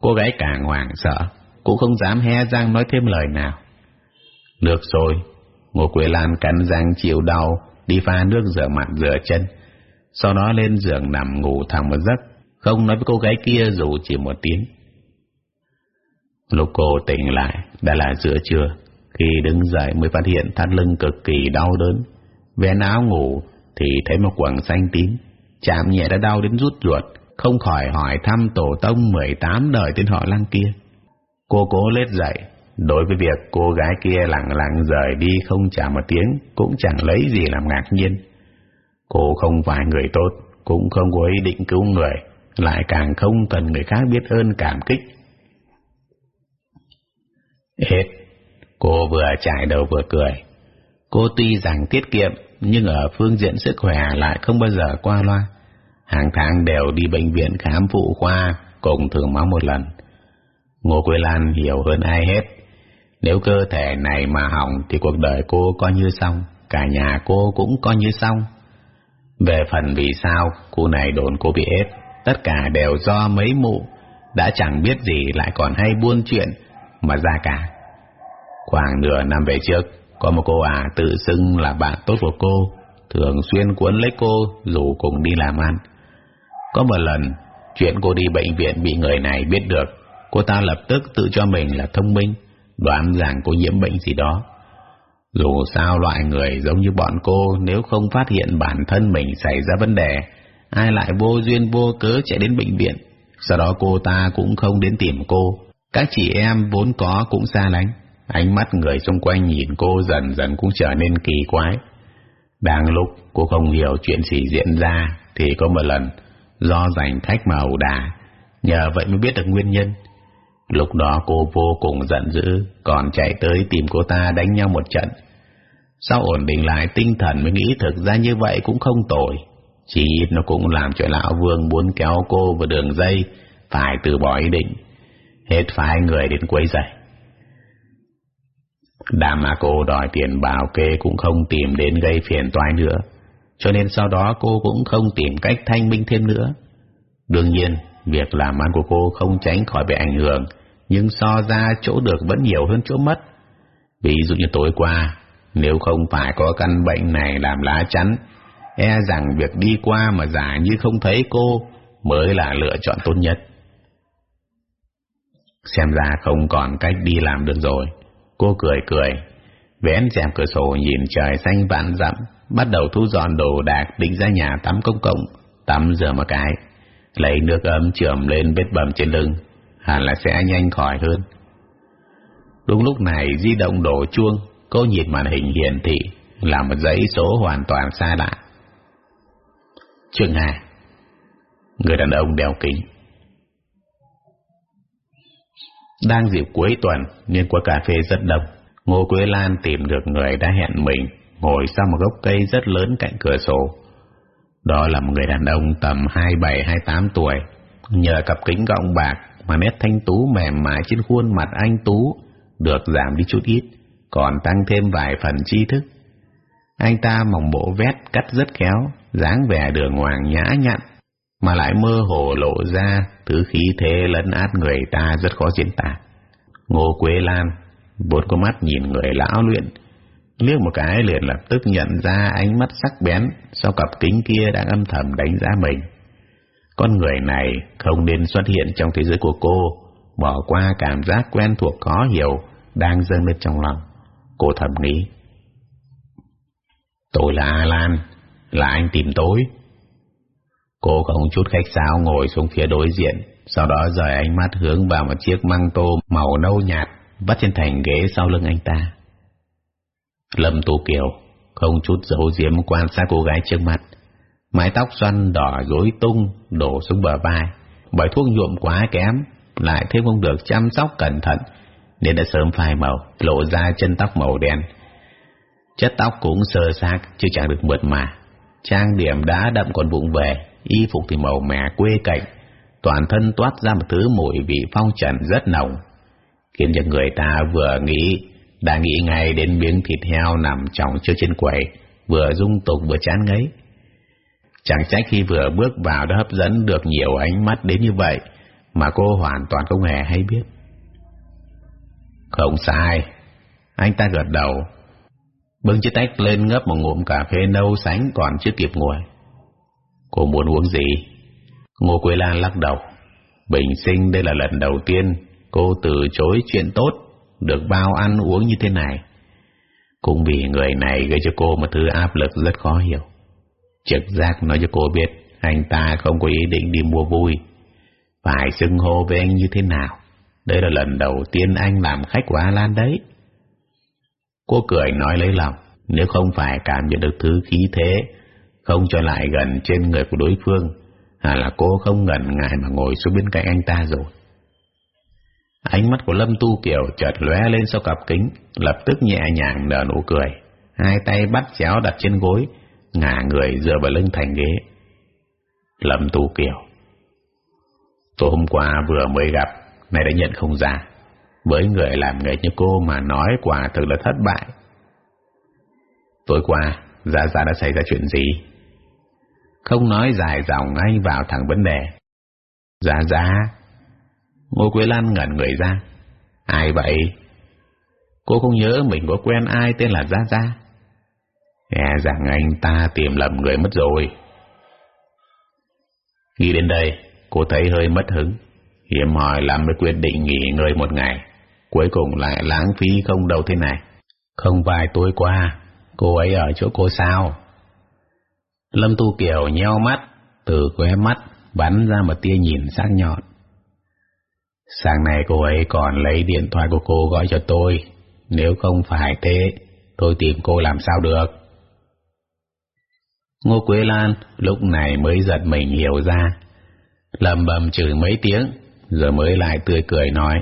Cô gái càng hoảng sợ, cũng không dám hé răng nói thêm lời nào. Được rồi, Ngô Quế Lan cắn răng chịu đau, đi pha nước rửa mặt rửa chân, sau đó lên giường nằm ngủ thẳng một giấc, không nói với cô gái kia dù chỉ một tiếng. Lúc cô tỉnh lại đã là giữa trưa, khi đứng dậy mới phát hiện thắt lưng cực kỳ đau đớn. Vén áo ngủ thì thấy một quần xanh tím, chạm nhẹ đã đau đến rút ruột, không khỏi hỏi thăm tổ tông 18 đời tên họ lăng kia. Cô cố lết dậy, đối với việc cô gái kia lặng lặng rời đi không trả một tiếng, cũng chẳng lấy gì làm ngạc nhiên. Cô không phải người tốt, cũng không có ý định cứu người, lại càng không cần người khác biết ơn cảm kích. Hết, cô vừa trải đầu vừa cười. Cô tuy rằng tiết kiệm, nhưng ở phương diện sức khỏe lại không bao giờ qua loa. Hàng tháng đều đi bệnh viện khám phụ khoa, cùng thường máu một lần. Ngô Quế Lan hiểu hơn ai hết. Nếu cơ thể này mà hỏng thì cuộc đời cô coi như xong, cả nhà cô cũng coi như xong. Về phần vì sao cô này đồn cô bị ép, tất cả đều do mấy mụ, đã chẳng biết gì lại còn hay buôn chuyện mà ra cả. Khoảng nửa năm về trước, có một cô à tự xưng là bạn tốt của cô, thường xuyên cuốn lấy cô dù cùng đi làm ăn. Có một lần, chuyện cô đi bệnh viện bị người này biết được, cô ta lập tức tự cho mình là thông minh, đoán rằng cô nhiễm bệnh gì đó. Dù sao loại người giống như bọn cô nếu không phát hiện bản thân mình xảy ra vấn đề, ai lại vô duyên vô cớ chạy đến bệnh viện. Sau đó cô ta cũng không đến tìm cô. Các chị em vốn có cũng xa lánh. Ánh mắt người xung quanh nhìn cô dần dần cũng trở nên kỳ quái. Đang lúc cô không hiểu chuyện gì diễn ra thì có một lần do giành khách mà ẩu đà, nhờ vậy mới biết được nguyên nhân. Lúc đó cô vô cùng giận dữ, còn chạy tới tìm cô ta đánh nhau một trận. Sau ổn định lại tinh thần mới nghĩ thực ra như vậy cũng không tồi. Chỉ ít nó cũng làm cho lão vương muốn kéo cô vào đường dây, phải từ bỏ ý định. Hết phải người đến quấy rầy. Đàm mà cô đòi tiền bảo kê cũng không tìm đến gây phiền toái nữa. Cho nên sau đó cô cũng không tìm cách thanh minh thêm nữa. Đương nhiên, việc làm ăn của cô không tránh khỏi bị ảnh hưởng, nhưng so ra chỗ được vẫn nhiều hơn chỗ mất. Ví dụ như tối qua, nếu không phải có căn bệnh này làm lá chắn, e rằng việc đi qua mà giả như không thấy cô mới là lựa chọn tốt nhất. Xem ra không còn cách đi làm được rồi. Cô cười cười, vén rèm cửa sổ nhìn trời xanh vạn dặm, bắt đầu thu dọn đồ đạc định ra nhà tắm công cộng, tắm rửa một cái, lấy nước ấm chườm lên vết bầm trên lưng, hẳn là sẽ nhanh khỏi hơn. Đúng lúc này di động đổ chuông, cô nhìn màn hình hiển thị là một dãy số hoàn toàn xa lạ. Chương 2 Người đàn ông đeo kính Đang dịp cuối tuần nên qua cà phê rất đông. Ngô Quế Lan tìm được người đã hẹn mình ngồi sau một gốc cây rất lớn cạnh cửa sổ. Đó là một người đàn ông tầm 27-28 tuổi. Nhờ cặp kính gọng bạc mà nét thanh tú mềm mại trên khuôn mặt anh Tú được giảm đi chút ít, còn tăng thêm vài phần tri thức. Anh ta mỏng bộ vét cắt rất khéo, dáng vẻ đường hoàng nhã nhặn, mà lại mơ hồ lộ ra thứ khí thế lấn át người ta rất khó diễn tả. Ngô Quế Lan vốn có mắt nhìn người lão luyện, liếc một cái liền lập tức nhận ra ánh mắt sắc bén sau cặp kính kia đang âm thầm đánh giá mình. Con người này không nên xuất hiện trong thế giới của cô, bỏ qua cảm giác quen thuộc khó hiểu đang dâng lên trong lòng. Cô thầm nghĩ. Tôi là Alan, là anh tìm tối. Cô không chút khách sáo ngồi xuống phía đối diện, sau đó rời ánh mắt hướng vào một chiếc măng tô màu nâu nhạt vắt trên thành ghế sau lưng anh ta. Lâm Tú Kiều không chút giấu giếm quan sát cô gái trước mặt. Mái tóc xoăn đỏ rối tung đổ xuống bờ vai, bởi thuốc nhuộm quá kém, lại thêm không được chăm sóc cẩn thận, nên đã sớm phai màu, lộ ra chân tóc màu đen. Chất tóc cũng sơ xác, chứ chẳng được mượt mà. Trang điểm đã đậm còn vụng về, y phục thì màu mè quê cạnh, toàn thân toát ra một thứ mùi vị phong trần rất nồng, khiến cho người ta vừa nghĩ đã nghĩ ngay đến miếng thịt heo nằm trong trước trên quầy, vừa dung tục vừa chán ngấy. Chẳng trách khi vừa bước vào đã hấp dẫn được nhiều ánh mắt đến như vậy, mà cô hoàn toàn không hề hay biết. Không sai, anh ta gật đầu, bưng chiếc tách lên ngấp một ngụm cà phê nâu sánh còn chưa kịp ngồi. Cô muốn uống gì? Ngô Quế Lan lắc đầu. Bình sinh đây là lần đầu tiên cô từ chối chuyện tốt, được bao ăn uống như thế này. Cũng vì người này gây cho cô một thứ áp lực rất khó hiểu. Trực giác nói cho cô biết anh ta không có ý định đi mua vui. Phải xưng hô với anh như thế nào? Đây là lần đầu tiên anh làm khách của Alan đấy. Cô cười nói lấy lòng, nếu không phải cảm nhận được thứ khí thế, không cho lại gần trên người của đối phương, à là cô không ngần ngại mà ngồi xuống bên cạnh anh ta rồi. Ánh mắt của Lâm Tu Kiều chợt lóe lên sau cặp kính, lập tức nhẹ nhàng nở nụ cười, hai tay bắt chéo đặt trên gối, ngả người dựa vào lưng thành ghế. Lâm Tu Kiều Tối hôm qua vừa mới gặp, nay đã nhận không ra. Với người làm nghề như cô mà nói quả thực là thất bại. Tối qua, Gia Gia đã xảy ra chuyện gì? Không nói dài dòng ngay vào thẳng vấn đề. Gia Gia Ngô Quế Lan ngẩn người ra. Ai vậy? Cô không nhớ mình có quen ai tên là Gia Gia. E rằng anh ta tìm lầm người mất rồi. Nghĩ đến đây, cô thấy hơi mất hứng. Hiểm hỏi làm mới quyết định nghỉ ngơi một ngày. Cuối cùng lại lãng phí không đâu thế này. Không vài tối qua, cô ấy ở chỗ cô sao? Lâm Tu Kiều nheo mắt, từ khóe mắt bắn ra một tia nhìn sắc nhọn. Sáng nay cô ấy còn lấy điện thoại của cô gọi cho tôi. Nếu không phải thế, tôi tìm cô làm sao được. Ngô Quế Lan lúc này mới giật mình hiểu ra. lầm bầm chửi mấy tiếng, rồi mới lại tươi cười nói.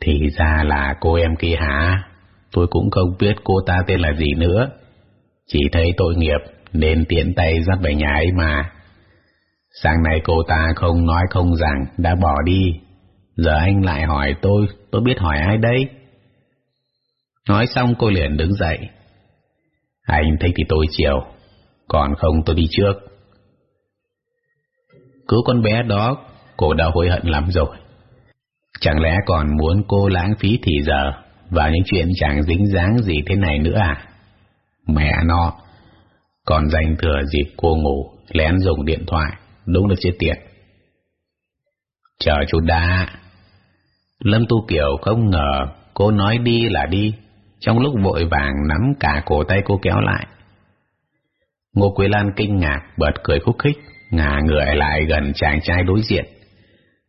Thì ra là cô em kia hả? Tôi cũng không biết cô ta tên là gì nữa. Chỉ thấy tội nghiệp nên tiện tay dắt về nhà ấy mà. Sáng nay cô ta không nói không rằng đã bỏ đi. Giờ anh lại hỏi tôi, tôi biết hỏi ai đây? Nói xong cô liền đứng dậy. Anh thích thì tôi chiều, còn không tôi đi trước. Cứu con bé đó, cô đã hối hận lắm rồi. Chẳng lẽ còn muốn cô lãng phí thì giờ vào những chuyện chẳng dính dáng gì thế này nữa à? Mẹ nó, còn dành thừa dịp cô ngủ, lén dùng điện thoại, đúng là chết tiệt. Chờ chút đã. Lâm Tu Kiều không ngờ cô nói đi là đi, trong lúc vội vàng nắm cả cổ tay cô kéo lại. Ngô Quế Lan kinh ngạc, bật cười khúc khích, ngả người lại gần chàng trai đối diện.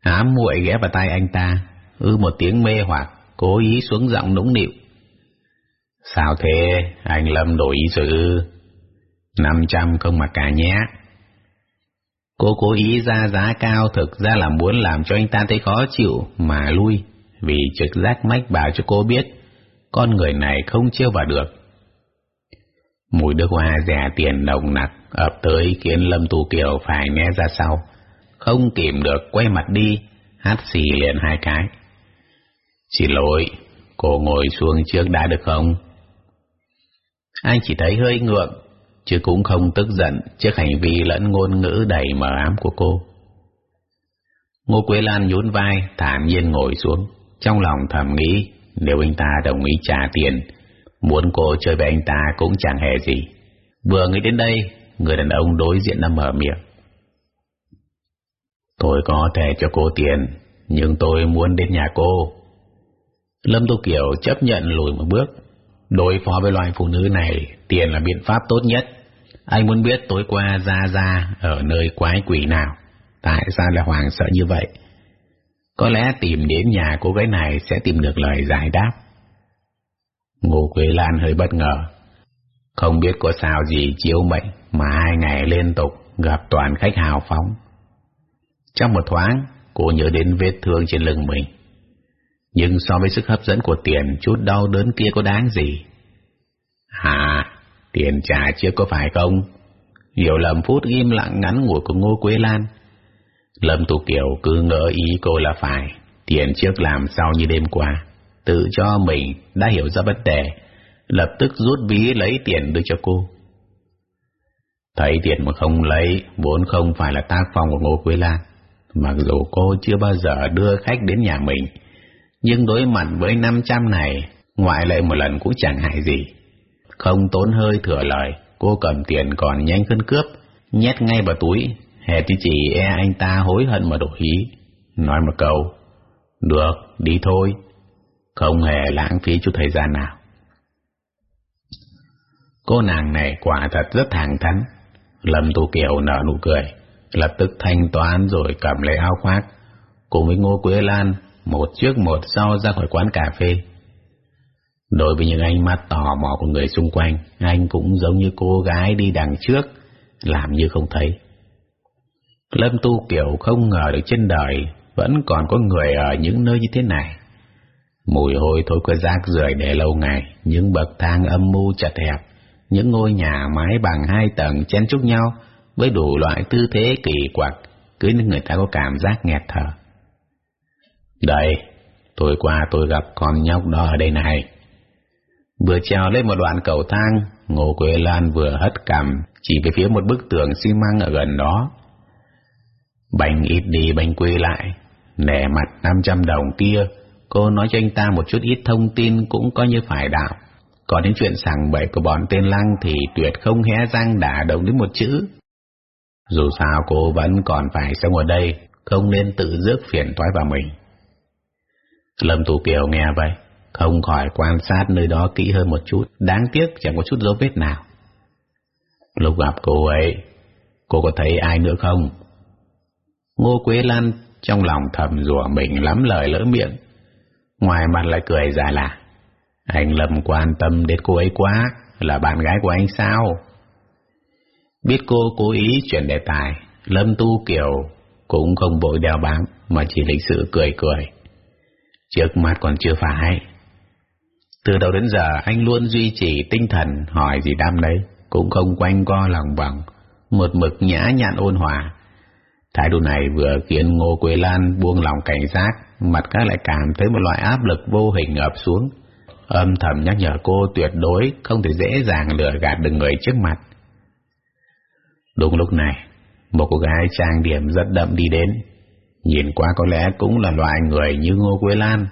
Ám muội ghé vào tay anh ta, ư một tiếng mê hoặc, cố ý xuống giọng nũng nịu. Sao thế, anh Lâm đổi ý rồi ư? Năm trăm không mặc cả nhé. Cô cố ý ra giá cao thực ra là muốn làm cho anh ta thấy khó chịu mà lui, vì trực giác mách bảo cho cô biết, con người này không chiêu vào được. Mùi nước hoa rẻ tiền nồng nặc ập tới khiến Lâm Tu Kiều phải né ra sau, không kìm được quay mặt đi, hát xì liền hai cái. Xin lỗi, cô ngồi xuống trước đã được không? Anh chỉ thấy hơi ngượng, chứ cũng không tức giận trước hành vi lẫn ngôn ngữ đầy mờ ám của cô. Ngô Quế Lan nhún vai, thản nhiên ngồi xuống, trong lòng thầm nghĩ nếu anh ta đồng ý trả tiền, muốn cô chơi với anh ta cũng chẳng hề gì. Vừa nghĩ đến đây, người đàn ông đối diện đã mở miệng. Tôi có thể cho cô tiền, nhưng tôi muốn đến nhà cô. Lâm Tô Kiều chấp nhận lùi một bước. Đối phó với loài phụ nữ này, tiền là biện pháp tốt nhất. Anh muốn biết tối qua Ra Ra ở nơi quái quỷ nào. Tại sao lại hoàng sợ như vậy? Có lẽ tìm đến nhà cô gái này sẽ tìm được lời giải đáp. Ngô Quế Lan hơi bất ngờ. Không biết có sao gì chiếu mệnh mà hai ngày liên tục gặp toàn khách hào phóng. Trong một thoáng, cô nhớ đến vết thương trên lưng mình. Nhưng so với sức hấp dẫn của tiền, chút đau đớn kia có đáng gì? Hà, Tiền trả chưa có phải không? Hiểu lầm phút im lặng ngắn ngủi của Ngô Quế Lan. Lâm Tu Kiều cứ ngỡ ý cô là phải. Tiền trước làm sao như đêm qua. Tự cho mình đã hiểu ra vấn đề. Lập tức rút ví lấy tiền đưa cho cô. Thấy tiền mà không lấy, vốn không phải là tác phong của Ngô Quế Lan. Mặc dù cô chưa bao giờ đưa khách đến nhà mình, nhưng đối mặt với 500 này, ngoại lệ một lần cũng chẳng hại gì. Không tốn hơi thừa lời, cô cầm tiền còn nhanh hơn cướp, nhét ngay vào túi, hệt như chỉ e anh ta hối hận mà đổi ý. Nói một câu, Được, đi thôi. Không hề lãng phí chút thời gian nào. Cô nàng này quả thật rất thẳng thắn. Lâm Tu Kiều nở nụ cười, lập tức thanh toán rồi cầm lấy áo khoác, cùng với Ngô Quế Lan một trước một sau ra khỏi quán cà phê. Đối với những ánh mắt tò mò của người xung quanh, anh cũng giống như cô gái đi đằng trước, làm như không thấy. Lâm Tu Kiều không ngờ được trên đời vẫn còn có người ở những nơi như thế này. Mùi hôi thối của rác rưởi để lâu ngày, những bậc thang âm mưu chật hẹp, những ngôi nhà mái bằng hai tầng chen chúc nhau với đủ loại tư thế kỳ quặc, cứ như người ta có cảm giác nghẹt thở. Đây, tôi qua tôi gặp con nhóc đó ở đây này. Vừa trèo lên một đoạn cầu thang, Ngô Quế Lan vừa hất cằm chỉ về phía một bức tường xi măng ở gần đó. Bánh ít đi bánh quê lại, nẻ mặt 500 đồng kia, cô nói cho anh ta một chút ít thông tin cũng coi như phải đạo. Còn đến chuyện sàng bậy của bọn tên lăng thì tuyệt không hé răng đả động đến một chữ. Dù sao cô vẫn còn phải sống ở đây, không nên tự rước phiền toái vào mình. Lâm Tú Kiều nghe vậy, không khỏi quan sát nơi đó kỹ hơn một chút, đáng tiếc chẳng có chút dấu vết nào. Lúc gặp cô ấy, cô có thấy ai nữa không? Ngô Quế Lan trong lòng thầm rủa mình lắm lời lỡ miệng, ngoài mặt lại cười dài là anh Lâm quan tâm đến cô ấy quá, là bạn gái của anh sao? Biết cô cố ý chuyển đề tài, Lâm Tu Kiều cũng không bội đeo bám mà chỉ lịch sự cười cười. Trước mắt còn chưa phải. Từ đầu đến giờ anh luôn duy trì tinh thần hỏi gì đam đấy, cũng không quanh co lòng vòng, một mực nhã nhặn ôn hòa. Thái độ này vừa khiến Ngô Quế Lan buông lòng cảnh giác, mặt khác lại cảm thấy một loại áp lực vô hình ập xuống, âm thầm nhắc nhở cô tuyệt đối không thể dễ dàng lừa gạt được người trước mặt. Đúng lúc này, một cô gái trang điểm rất đậm đi đến, nhìn qua có lẽ cũng là loại người như Ngô Quế Lan.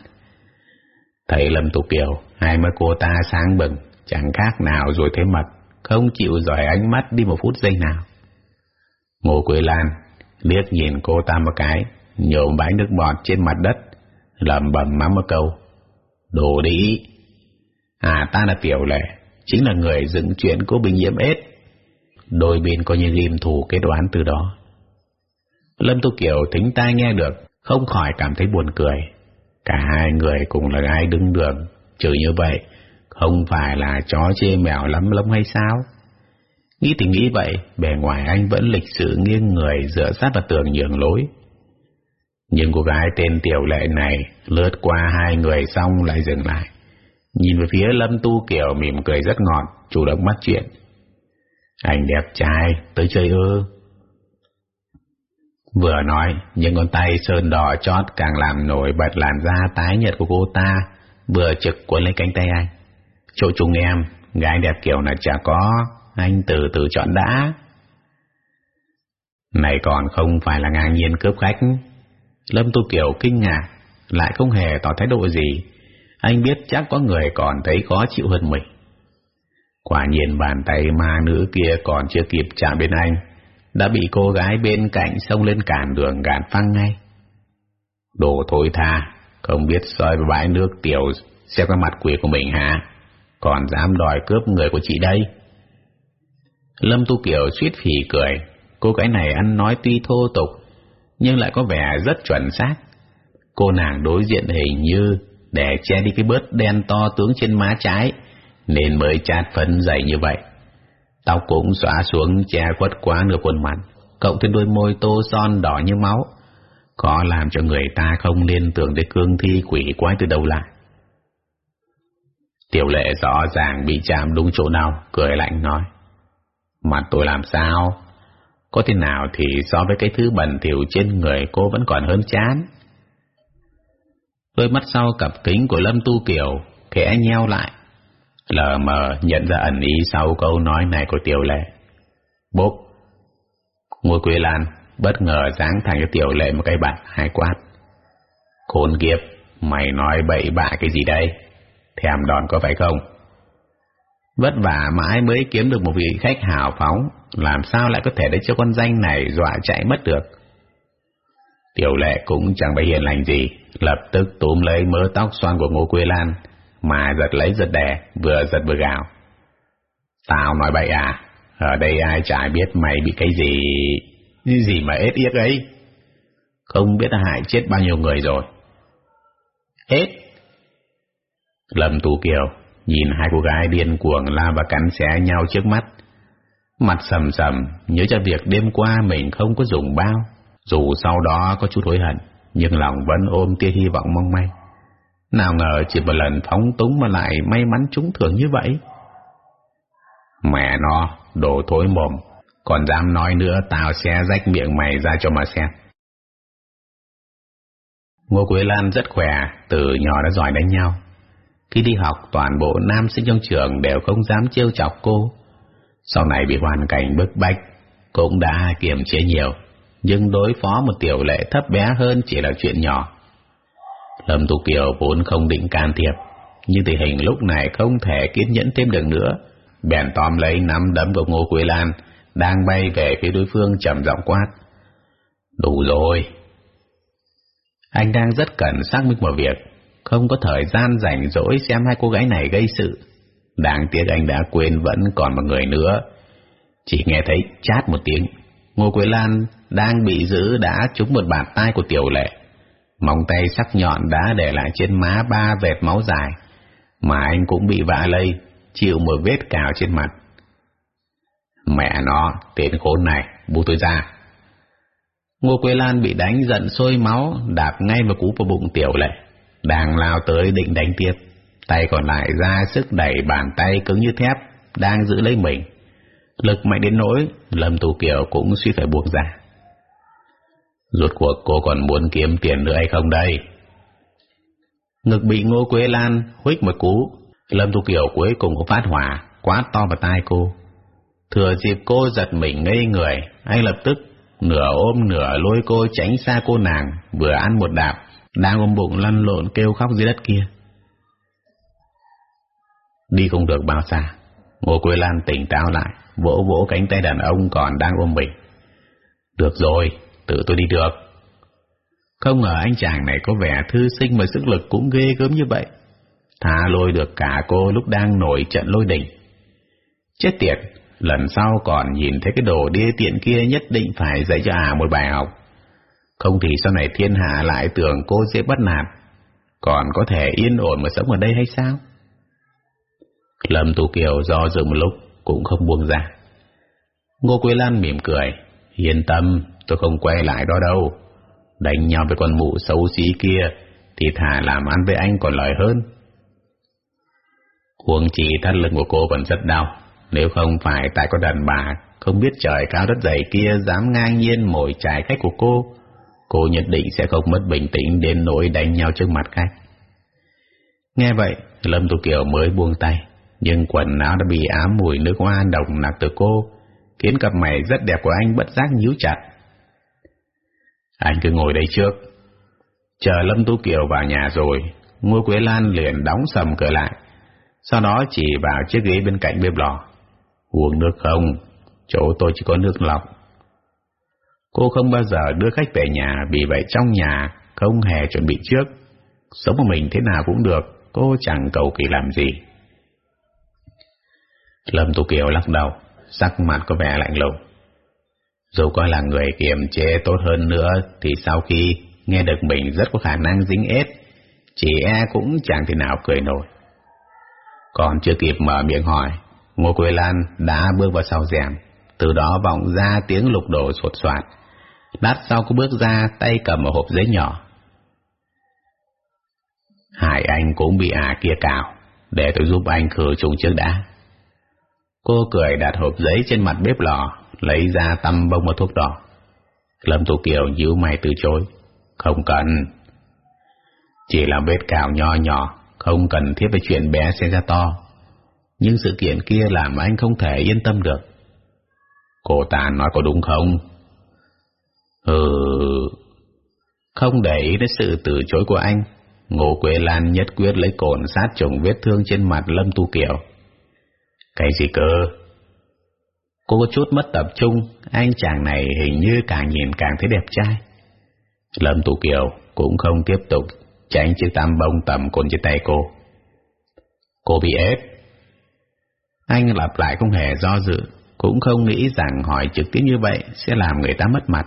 Thấy Lâm Tục Kiều, hai mắt cô ta sáng bừng, chẳng khác nào rồi thế mật, không chịu rời ánh mắt đi một phút giây nào. Ngô Quế Lan liếc nhìn cô ta một cái, nhổm bãi nước bọt trên mặt đất, lẩm bẩm mắm một câu. Đồ đi! À ta là Tiểu Lệ, chính là người dựng chuyện của Bình Nhiễm ết. Đôi bên có như ghim thù kết đoán từ đó. Lâm Tu Kiều thính tai nghe được, không khỏi cảm thấy buồn cười. Cả hai người cùng là gái đứng đường, trừ như vậy, không phải là chó chê mèo lắm lắm hay sao? Nghĩ thì nghĩ vậy, bề ngoài anh vẫn lịch sự nghiêng người dựa sát vào tường nhường lối. Nhưng cô gái tên Tiểu Lệ này lướt qua hai người xong lại dừng lại. Nhìn về phía Lâm Tu Kiều mỉm cười rất ngọt, chủ động bắt chuyện. Anh đẹp trai, tới chơi ư. Vừa nói, những con tay sơn đỏ chót càng làm nổi bật làn da tái nhợt của cô ta, vừa trực cuốn lấy cánh tay anh. Chỗ chúng em, gái đẹp kiểu này chả có, anh từ từ chọn đã. Này còn không phải là ngang nhiên cướp khách. Lâm Tu Kiều kinh ngạc, lại không hề tỏ thái độ gì. Anh biết chắc có người còn thấy khó chịu hơn mình. Quả nhiên bàn tay ma nữ kia còn chưa kịp chạm bên anh, đã bị cô gái bên cạnh xông lên cản đường gạt phăng ngay. Đồ thối tha, không biết soi vào bãi nước tiểu xem cái mặt quỷ của mình hả? Còn dám đòi cướp người của chị đây? Lâm Tu Kiều suýt phì cười, cô gái này ăn nói tuy thô tục, nhưng lại có vẻ rất chuẩn xác. Cô nàng đối diện hình như để che đi cái bớt đen to tướng trên má trái, nên mới chát phấn dày như vậy. Tóc cũng xóa xuống che quất quá nửa khuôn mặt, cộng thêm đôi môi tô son đỏ như máu, có làm cho người ta không liên tưởng đến cương thi quỷ quái từ đâu lại. Tiểu lệ rõ ràng bị chạm đúng chỗ nào, cười lạnh nói. Mặt tôi làm sao? Có thế nào thì so với cái thứ bẩn thỉu trên người cô vẫn còn hơn chán. Đôi mắt sau cặp kính của Lâm Tu Kiều khẽ nheo lại, lờ mờ nhận ra ẩn ý sau câu nói này của Tiểu Lệ. Bốp! Ngôi Quế Lan bất ngờ giáng thành cho Tiểu Lệ một cái bạt hai quát. Khốn kiếp, mày nói bậy bạ cái gì đây? Thèm đòn có phải không? Vất vả mãi mới kiếm được một vị khách hào phóng, làm sao lại có thể để cho con danh này dọa chạy mất được? Tiểu lệ cũng chẳng phải hiền lành gì, lập tức túm lấy mớ tóc xoăn của Ngô Quế Lan, mà giật lấy giật đè, vừa giật vừa gào. Tao nói bậy à, ở đây ai chả biết mày bị cái gì, gì mà ết yếc ấy. Không biết hại chết bao nhiêu người rồi. Hết. Lâm Tú Kiều nhìn hai cô gái điên cuồng la và cắn xé nhau trước mắt. Mặt sầm sầm, nhớ cho việc đêm qua mình không có dùng bao. Dù sau đó có chút hối hận, nhưng lòng vẫn ôm tia hy vọng mong manh. Nào ngờ chỉ một lần phóng túng mà lại may mắn trúng thưởng như vậy. Mẹ nó, đồ thối mồm, còn dám nói nữa tao sẽ rách miệng mày ra cho mà xem. Ngô Quế Lan rất khỏe, từ nhỏ đã giỏi đánh nhau. Khi đi học, toàn bộ nam sinh trong trường đều không dám trêu chọc cô. Sau này bị hoàn cảnh bức bách, cũng đã kiềm chế nhiều, nhưng đối phó một tiểu lệ thấp bé hơn chỉ là chuyện nhỏ. Lâm Tu Kiều vốn không định can thiệp, nhưng tình hình lúc này không thể kiên nhẫn thêm được nữa. Bèn tóm lấy nắm đấm của Ngô Quế Lan, đang bay về phía đối phương trầm giọng quát. Đủ rồi. Anh đang rất cần xác minh một việc, không có thời gian rảnh rỗi xem hai cô gái này gây sự. Đáng tiếc anh đã quên vẫn còn một người nữa. Chỉ nghe thấy chát một tiếng, Ngô Quế Lan đang bị giữ đã trúng một bàn tay của Tiểu Lệ. Móng tay sắc nhọn đã để lại trên má ba vệt máu dài, mà anh cũng bị vạ lây, chịu một vết cào trên mặt. Mẹ nó, tên khốn này, bu tôi ra. Ngô Quế Lan bị đánh giận sôi máu, đạp ngay vào cú vào bụng Tiểu Lệ. Đang lao tới định đánh tiếp, tay còn lại ra sức đẩy bàn tay cứng như thép, đang giữ lấy mình. Lực mạnh đến nỗi, Lâm Tú Kiều cũng suy phải buông ra. Rốt cuộc cô còn muốn kiếm tiền nữa hay không đây? Ngực bị Ngô Quế Lan huých một cú, Lâm Tu Kiều cuối cùng cũng phát hỏa, quá to vào tai cô. Thừa dịp cô giật mình ngây người, anh lập tức nửa ôm nửa lôi cô tránh xa cô nàng, vừa ăn một đạp, đang ôm bụng lăn lộn kêu khóc dưới đất kia. Đi không được bao xa, Ngô Quế Lan tỉnh táo lại, vỗ vỗ cánh tay đàn ông còn đang ôm mình. Được rồi, tự tôi đi được. Không ngờ anh chàng này có vẻ thư sinh mà sức lực cũng ghê gớm như vậy. Thả lôi được cả cô lúc đang nổi trận lôi đình. Chết tiệt, lần sau còn nhìn thấy cái đồ đê tiện kia nhất định phải dạy cho à một bài học. Không thì sau này thiên hạ lại tưởng cô dễ bắt nạt, còn có thể yên ổn mà sống ở đây hay sao? Lâm Tu Kiều do dự một lúc cũng không buông ra. Ngô Quế Lan mỉm cười, yên tâm, tôi không quay lại đó đâu. Đánh nhau với con mụ xấu xí kia thì thà làm ăn với anh còn lợi hơn. Huống chỉ thắt lưng của cô vẫn rất đau, nếu không phải tại có đàn bà không biết trời cao đất dày kia dám ngang nhiên mồi trải khách của cô, cô nhất định sẽ không mất bình tĩnh đến nỗi đánh nhau trước mặt khách. Nghe vậy, Lâm Tu Kiều mới buông tay, nhưng quần áo đã bị ám mùi nước hoa đồng nặc từ cô, khiến cặp mày rất đẹp của anh bất giác nhíu chặt. Anh cứ ngồi đây trước. Chờ Lâm tú Kiều vào nhà rồi, Ngô Quế Lan liền đóng sầm cửa lại, sau đó chỉ vào chiếc ghế bên cạnh bếp lò. Uống nước không? Chỗ tôi chỉ có nước lọc. Cô không bao giờ đưa khách về nhà, vì vậy trong nhà không hề chuẩn bị trước. Sống một mình thế nào cũng được, cô chẳng cầu kỳ làm gì. Lâm Tu Kiều lắc đầu, sắc mặt có vẻ lạnh lùng. Dù có là người kiềm chế tốt hơn nữa thì sau khi nghe được mình rất có khả năng dính ết, chị e cũng chẳng thể nào cười nổi. Còn chưa kịp mở miệng hỏi, Ngô Quế Lan đã bước vào sau rèm, từ đó vọng ra tiếng lục đổ sột soạt. Lát sau cô bước ra tay cầm một hộp giấy nhỏ. Hải Anh cũng bị à kia cào, để tôi giúp anh khử trùng trước đã. Cô cười đặt hộp giấy trên mặt bếp lò, lấy ra tăm bông và thuốc đỏ. Lâm Tu Kiều nhíu mày từ chối. Không cần. Chỉ là vết cào nho nhỏ, không cần thiết về chuyện bé sẽ ra to. Nhưng sự kiện kia làm anh không thể yên tâm được. Cô ta nói có đúng không? Ừ... Không để ý đến sự từ chối của anh, Ngô Quế Lan nhất quyết lấy cồn sát trùng vết thương trên mặt Lâm Tu Kiều. Cái gì cơ? Cô có chút mất tập trung, anh chàng này hình như càng nhìn càng thấy đẹp trai. Lâm Tú Kiều cũng không tiếp tục tránh chiếc tam bông tầm cồn trên tay cô. Cô bị ép. Anh lặp lại không hề do dự, cũng không nghĩ rằng hỏi trực tiếp như vậy sẽ làm người ta mất mặt.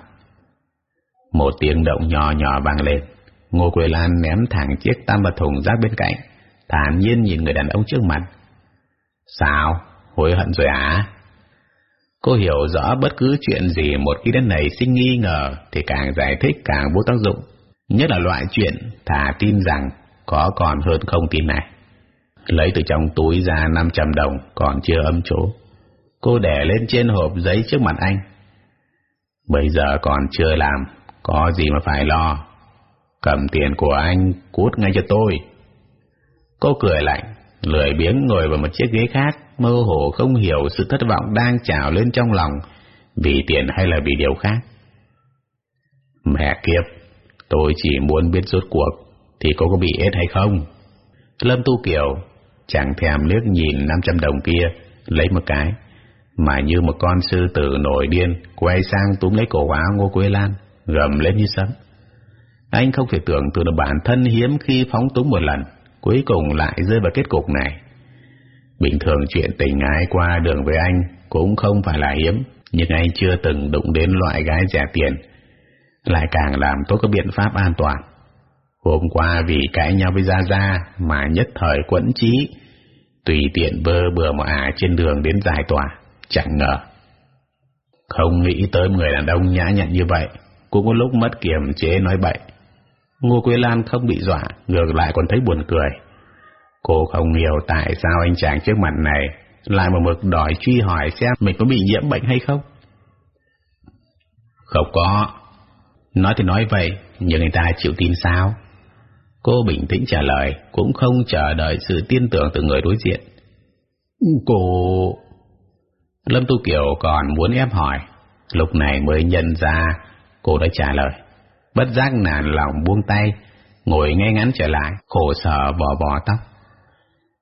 Một tiếng động nhỏ nhỏ vang lên, Ngô Quế Lan ném thẳng chiếc tam bật thùng rác bên cạnh, thản nhiên nhìn người đàn ông trước mặt. Sao? Hối hận rồi à? Cô hiểu rõ bất cứ chuyện gì một khi đến này sinh nghi ngờ thì càng giải thích càng vô tác dụng. Nhất là loại chuyện thả tin rằng có còn hơn không tin này. Lấy từ trong túi ra 500 đồng còn chưa âm chỗ. Cô để lên trên hộp giấy trước mặt anh. Bây giờ còn chưa làm, có gì mà phải lo. Cầm tiền của anh cút ngay cho tôi. Cô cười lạnh, lười biếng ngồi vào một chiếc ghế khác, mơ hồ không hiểu sự thất vọng đang trào lên trong lòng, vì tiền hay là vì điều khác. Mẹ kiếp, tôi chỉ muốn biết rốt cuộc, thì cô có bị ết hay không? Lâm Tu Kiều chẳng thèm liếc nhìn 500 đồng kia, lấy một cái, mà như một con sư tử nổi điên, quay sang túm lấy cổ áo Ngô Quế Lan, gầm lên như sấm. Anh không thể tưởng tượng được bản thân hiếm khi phóng túng một lần, cuối cùng lại rơi vào kết cục này. Bình thường chuyện tình ái qua đường với anh cũng không phải là hiếm, nhưng anh chưa từng đụng đến loại gái rẻ tiền, lại càng làm tốt các biện pháp an toàn. Hôm qua vì cãi nhau với Gia Gia mà nhất thời quẫn trí, tùy tiện bơ bừa mà ả trên đường đến giải tỏa, chẳng ngờ. Không nghĩ tới người đàn ông nhã nhặn như vậy, cũng có lúc mất kiềm chế nói bậy. Ngô Quế Lan không bị dọa, ngược lại còn thấy buồn cười. Cô không hiểu tại sao anh chàng trước mặt này lại một mực đòi truy hỏi xem mình có bị nhiễm bệnh hay không. Không có. Nói thì nói vậy, nhưng người ta chịu tin sao? Cô bình tĩnh trả lời, cũng không chờ đợi sự tin tưởng từ người đối diện. Cô... Lâm Tu Kiều còn muốn ép hỏi, lúc này mới nhận ra cô đã trả lời. Bất giác nản lòng buông tay, ngồi ngay ngắn trở lại, khổ sở bò bò tóc.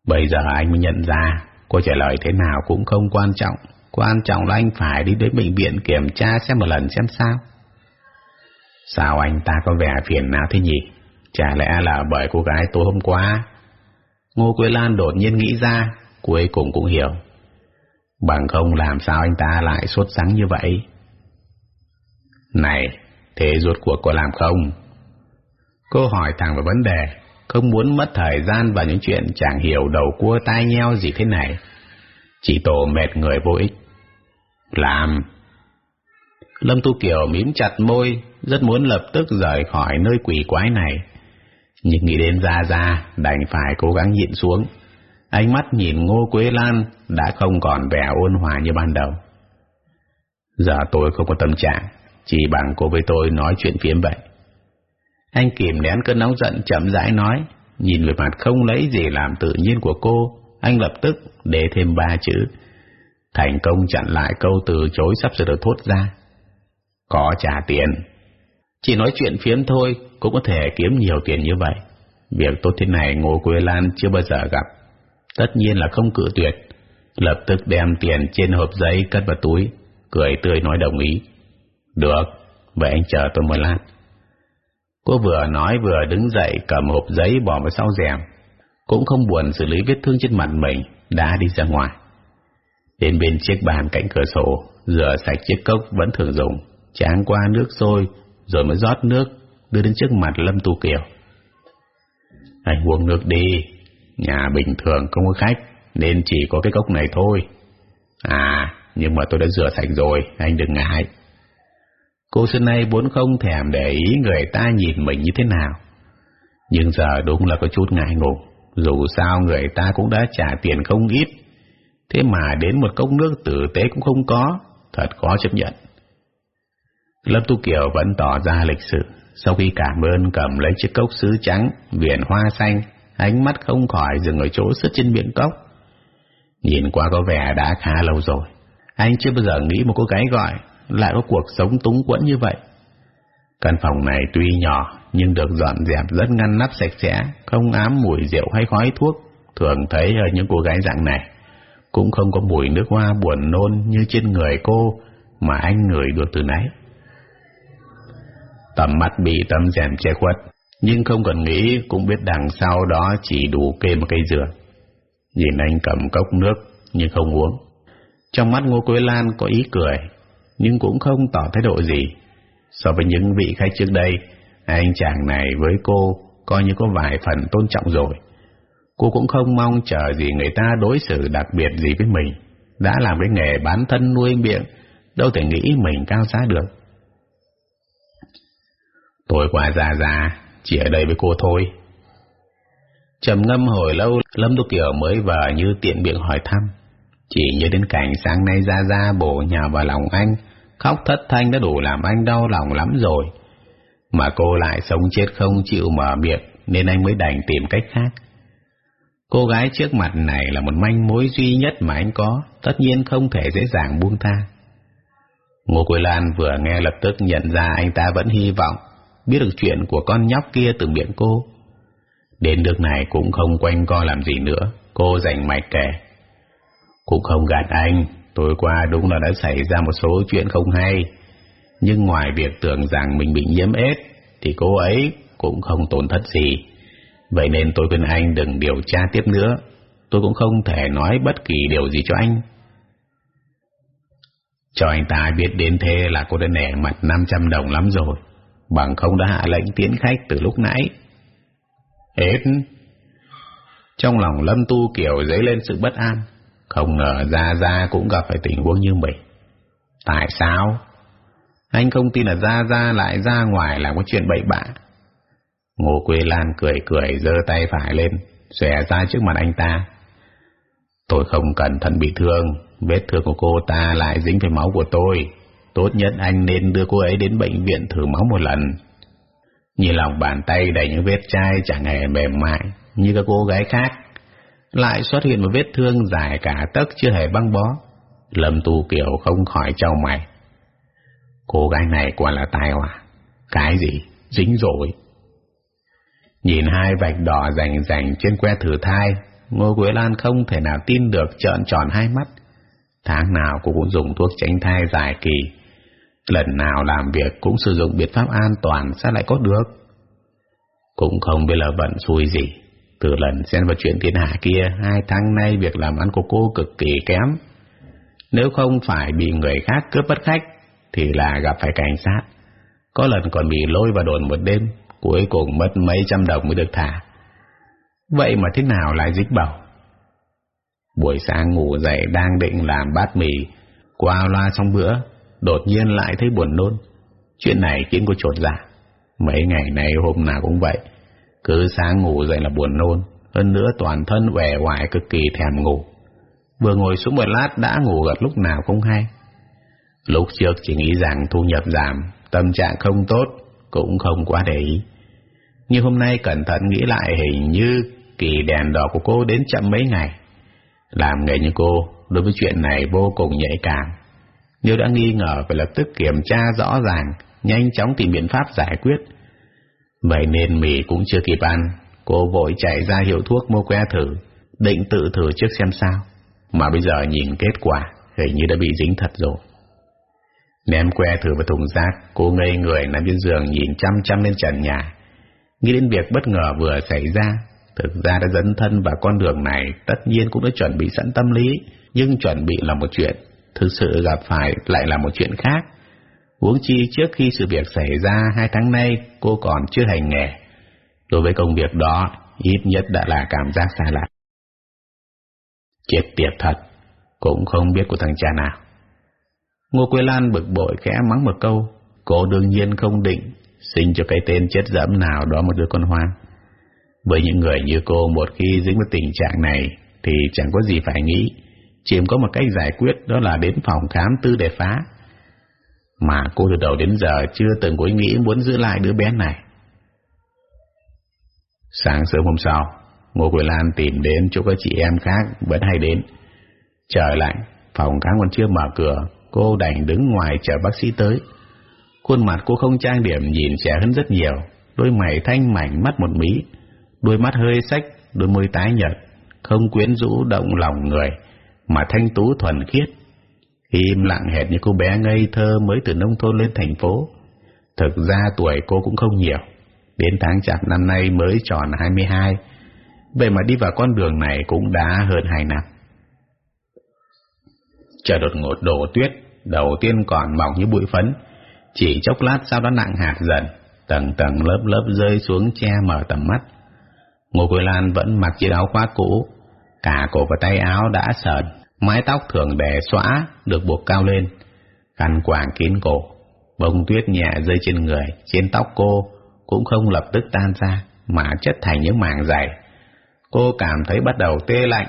Bây giờ anh mới nhận ra, cô trả lời thế nào cũng không quan trọng, quan trọng là anh phải đi đến bệnh viện kiểm tra xem một lần xem sao. Sao anh ta có vẻ phiền não thế nhỉ? Chả lẽ là bởi cô gái tối hôm qua? Ngô Quế Lan đột nhiên nghĩ ra, cuối cùng cũng hiểu. Bằng không làm sao anh ta lại sốt sắng như vậy? Này, thế rốt cuộc có làm không? Cô hỏi thẳng vào vấn đề, không muốn mất thời gian vào những chuyện chẳng hiểu đầu cua tai nheo gì thế này. Chỉ tổ mệt người vô ích. Làm. Lâm Tu Kiều mím chặt môi, rất muốn lập tức rời khỏi nơi quỷ quái này. Nhưng nghĩ đến ra ra, đành phải cố gắng nhịn xuống. Ánh mắt nhìn Ngô Quế Lan đã không còn vẻ ôn hòa như ban đầu. Giờ tôi không có tâm trạng, chỉ bằng cô với tôi nói chuyện phiếm vậy. Anh kìm nén cơn nóng giận chậm rãi nói, nhìn về mặt không lấy gì làm tự nhiên của cô, anh lập tức để thêm ba chữ. Thành công chặn lại câu từ chối sắp sửa được thốt ra. Có trả tiền. Chỉ nói chuyện phiếm thôi, cũng có thể kiếm nhiều tiền như vậy. Việc tốt thế này Ngô Quế Lan chưa bao giờ gặp. Tất nhiên là không cự tuyệt. Lập tức đem tiền trên hộp giấy cất vào túi, cười tươi nói đồng ý. Được, vậy anh chờ tôi một lát. Cô vừa nói vừa đứng dậy cầm hộp giấy bỏ vào sau rèm. Cũng không buồn xử lý vết thương trên mặt mình, đã đi ra ngoài. Đến bên chiếc bàn cạnh cửa sổ, rửa sạch chiếc cốc vẫn thường dùng, tráng qua nước sôi, rồi mới rót nước, đưa đến trước mặt Lâm Tu Kiều. Anh uống nước đi, nhà bình thường không có khách, nên chỉ có cái cốc này thôi. À, nhưng mà tôi đã rửa sạch rồi, anh đừng ngại. Cô xưa nay vốn không thèm để ý người ta nhìn mình như thế nào. Nhưng giờ đúng là có chút ngại ngùng, dù sao người ta cũng đã trả tiền không ít. Thế mà đến một cốc nước tử tế cũng không có, thật khó chấp nhận. Lâm Tu Kiều vẫn tỏ ra lịch sự, sau khi cảm ơn cầm lấy chiếc cốc sứ trắng, viền hoa xanh, ánh mắt không khỏi dừng ở chỗ sứt trên miệng cốc. Nhìn qua có vẻ đã khá lâu rồi, anh chưa bao giờ nghĩ một cô gái gọi lại có cuộc sống túng quẫn như vậy. Căn phòng này tuy nhỏ nhưng được dọn dẹp rất ngăn nắp sạch sẽ, không ám mùi rượu hay khói thuốc, thường thấy ở những cô gái dạng này. Cũng không có mùi nước hoa buồn nôn như trên người cô mà anh ngửi được từ nãy. Tầm mắt bị tấm rèm che khuất, nhưng không cần nghĩ cũng biết đằng sau đó chỉ đủ kê một cây dừa. Nhìn anh cầm cốc nước nhưng không uống. Trong mắt Ngô Quế Lan có ý cười, nhưng cũng không tỏ thái độ gì. So với những vị khách trước đây, anh chàng này với cô coi như có vài phần tôn trọng rồi. Cô cũng không mong chờ gì người ta đối xử đặc biệt gì với mình. Đã làm cái nghề bán thân nuôi miệng, đâu thể nghĩ mình cao giá được. Tôi qua già già, chỉ ở đây với cô thôi. Trầm ngâm hồi lâu, Lâm Tú Kiều mới vờ như tiện miệng hỏi thăm. Chỉ nhớ đến cảnh sáng nay ra ra bổ nhào vào lòng anh, khóc thất thanh đã đủ làm anh đau lòng lắm rồi. Mà cô lại sống chết không chịu mở miệng, nên anh mới đành tìm cách khác. Cô gái trước mặt này là một manh mối duy nhất mà anh có, tất nhiên không thể dễ dàng buông tha. Ngô Quế Lan vừa nghe lập tức nhận ra anh ta vẫn hy vọng biết được chuyện của con nhóc kia từ miệng cô. Đến nước này cũng không quanh co làm gì nữa, cô rảnh mạch kể. Cũng không gạt anh, tối qua đúng là đã xảy ra một số chuyện không hay. Nhưng ngoài việc tưởng rằng mình bị nhiễm ết, thì cô ấy cũng không tổn thất gì. Vậy nên tôi khuyên anh đừng điều tra tiếp nữa. Tôi cũng không thể nói bất kỳ điều gì cho anh. Cho anh ta biết đến thế là cô đã nẻ mặt 500 đồng lắm rồi. Bằng không đã hạ lệnh tiến khách từ lúc nãy. Hết. Trong lòng Lâm Tu Kiều dấy lên sự bất an. Không ngờ Gia Gia cũng gặp phải tình huống như mình. Tại sao? Anh không tin là Gia Gia lại ra ngoài làm cái chuyện bậy bạ. Ngô Quế Lan cười cười giơ tay phải lên, xòe ra trước mặt anh ta. Tôi không cẩn thận bị thương, vết thương của cô ta lại dính phải máu của tôi. Tốt nhất anh nên đưa cô ấy đến bệnh viện thử máu một lần. Nhìn lòng bàn tay đầy những vết chai chẳng hề mềm mại như các cô gái khác. Lại xuất hiện một vết thương dài cả tấc chưa hề băng bó. Lâm Tu Kiều không khỏi trao mày. Cô gái này quả là tai họa. Cái gì? Dính rồi. Nhìn hai vạch đỏ rành rành trên que thử thai, Ngô Quế Lan không thể nào tin được trợn tròn hai mắt. Tháng nào cô cũng dùng thuốc tránh thai dài kỳ. Lần nào làm việc cũng sử dụng biện pháp an toàn sao lại có được. Cũng không biết là vận xui gì. Từ lần xen vào chuyện thiên hạ kia, hai tháng nay việc làm ăn của cô cực kỳ kém. Nếu không phải bị người khác cướp bất khách, thì là gặp phải cảnh sát. Có lần còn bị lôi vào đồn một đêm, cuối cùng mất mấy trăm đồng mới được thả. Vậy mà thế nào lại dính bầu? Buổi sáng ngủ dậy đang định làm bát mì, qua loa xong bữa, đột nhiên lại thấy buồn nôn. Chuyện này khiến cô trột dạ. Mấy ngày nay hôm nào cũng vậy, cứ sáng ngủ dậy là buồn nôn, hơn nữa toàn thân vẻ hoài cực kỳ thèm ngủ. Vừa ngồi xuống một lát đã ngủ gật lúc nào không hay. Lúc trước chỉ nghĩ rằng thu nhập giảm, tâm trạng không tốt, cũng không quá để ý. Nhưng hôm nay cẩn thận nghĩ lại hình như kỳ đèn đỏ của cô đến chậm mấy ngày. Làm nghề như cô, đối với chuyện này vô cùng nhạy cảm. Nếu đã nghi ngờ phải lập tức kiểm tra rõ ràng, nhanh chóng tìm biện pháp giải quyết. Vậy nên mì cũng chưa kịp ăn, cô vội chạy ra hiệu thuốc mua que thử, định tự thử trước xem sao. Mà bây giờ nhìn kết quả, hình như đã bị dính thật rồi. Ném que thử vào thùng rác, cô ngây người nằm trên giường nhìn chăm chăm lên trần nhà. Nghĩ đến việc bất ngờ vừa xảy ra, thực ra đã dấn thân vào con đường này, tất nhiên cũng đã chuẩn bị sẵn tâm lý, nhưng chuẩn bị là một chuyện, thực sự gặp phải lại là một chuyện khác. Huống chi trước khi sự việc xảy ra hai tháng nay, cô còn chưa hành nghề. Đối với công việc đó, ít nhất đã là cảm giác xa lạ. Chết tiệt thật, cũng không biết của thằng cha nào. Ngô Quế Lan bực bội khẽ mắng một câu, cô đương nhiên không định sinh cho cái tên chết dẫm nào đó một đứa con hoang. Với những người như cô một khi dính vào tình trạng này thì chẳng có gì phải nghĩ, chỉ có một cách giải quyết đó là đến phòng khám tư để phá. Mà cô từ đầu đến giờ chưa từng có ý nghĩ muốn giữ lại đứa bé này. Sáng sớm hôm sau, Ngô Quế Lan tìm đến chỗ các chị em khác vẫn hay đến. Trời lạnh, phòng khám còn chưa mở cửa, cô đành đứng ngoài chờ bác sĩ tới. Khuôn mặt cô không trang điểm nhìn trẻ hơn rất nhiều, đôi mày thanh mảnh mắt một mí, đôi mắt hơi sách, đôi môi tái nhợt, không quyến rũ động lòng người, mà thanh tú thuần khiết. Im lặng hệt như cô bé ngây thơ mới từ nông thôn lên thành phố. Thực ra tuổi cô cũng không nhiều, đến tháng chạp năm nay mới tròn 22, vậy mà đi vào con đường này cũng đã hơn 2 năm. Trời đột ngột đổ tuyết, đầu tiên còn mỏng như bụi phấn, chỉ chốc lát sau đó nặng hạt dần, tầng tầng lớp lớp rơi xuống che mở tầm mắt. Ngô Quỳ Lan vẫn mặc chiếc áo khoác cũ, cả cổ và tay áo đã sờn, mái tóc thường đè xóa được buộc cao lên, khăn quàng kín cổ, bông tuyết nhẹ rơi trên người, trên tóc cô cũng không lập tức tan ra mà chất thành những mảng dày. Cô cảm thấy bắt đầu tê lạnh,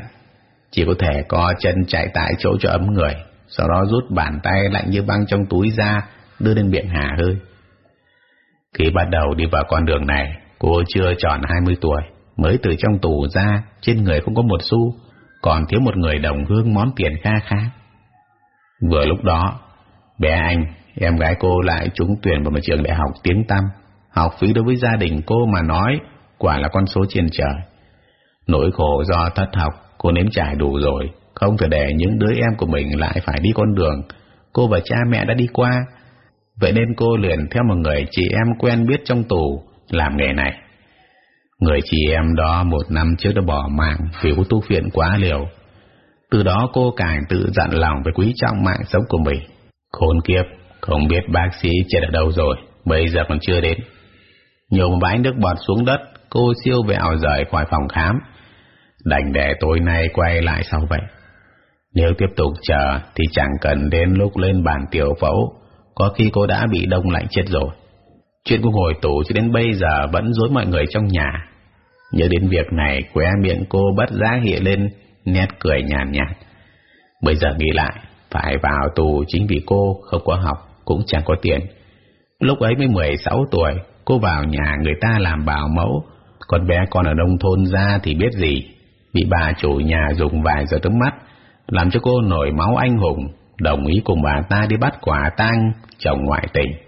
chỉ có thể co chân chạy tại chỗ cho ấm người, sau đó rút bàn tay lạnh như băng trong túi ra đưa lên miệng hà hơi. Khi bắt đầu đi vào con đường này, cô chưa tròn 20 tuổi, mới từ trong tù ra, trên người không có một xu, còn thiếu một người đồng hương món tiền kha khá. Vừa lúc đó, bé anh, em gái cô lại trúng tuyển vào một trường đại học tiếng tăm. Học phí đối với gia đình cô mà nói, quả là con số trên trời. Nỗi khổ do thất học, cô nếm trải đủ rồi, không thể để những đứa em của mình lại phải đi con đường cô và cha mẹ đã đi qua. Vậy nên cô liền theo một người chị em quen biết trong tù làm nghề này. Người chị em đó một năm trước đã bỏ mạng vì hút thuốc phiện quá liều. Từ đó cô càng tự dặn lòng về quý trọng mạng sống của mình. Khốn kiếp, không biết bác sĩ chết ở đâu rồi, bây giờ còn chưa đến. Nhiều một bãi nước bọt xuống đất, cô siêu vẹo rời khỏi phòng khám. Đành để tối nay quay lại sau vậy. Nếu tiếp tục chờ thì chẳng cần đến lúc lên bàn tiểu phẫu, có khi cô đã bị đông lạnh chết rồi. Chuyện cô ngồi tù cho đến bây giờ vẫn dối mọi người trong nhà. Nhớ đến việc này, khóe miệng cô bất giác hiện lên nét cười nhàn nhạt, nhạt. Bây giờ nghĩ lại, phải vào tù chính vì cô không có học, cũng chẳng có tiền. Lúc ấy mới 16 tuổi, cô vào nhà người ta làm bảo mẫu, con bé con ở nông thôn ra thì biết gì. Bị bà chủ nhà dùng vài giờ tấm mắt, làm cho cô nổi máu anh hùng, đồng ý cùng bà ta đi bắt quả tang chồng ngoại tình.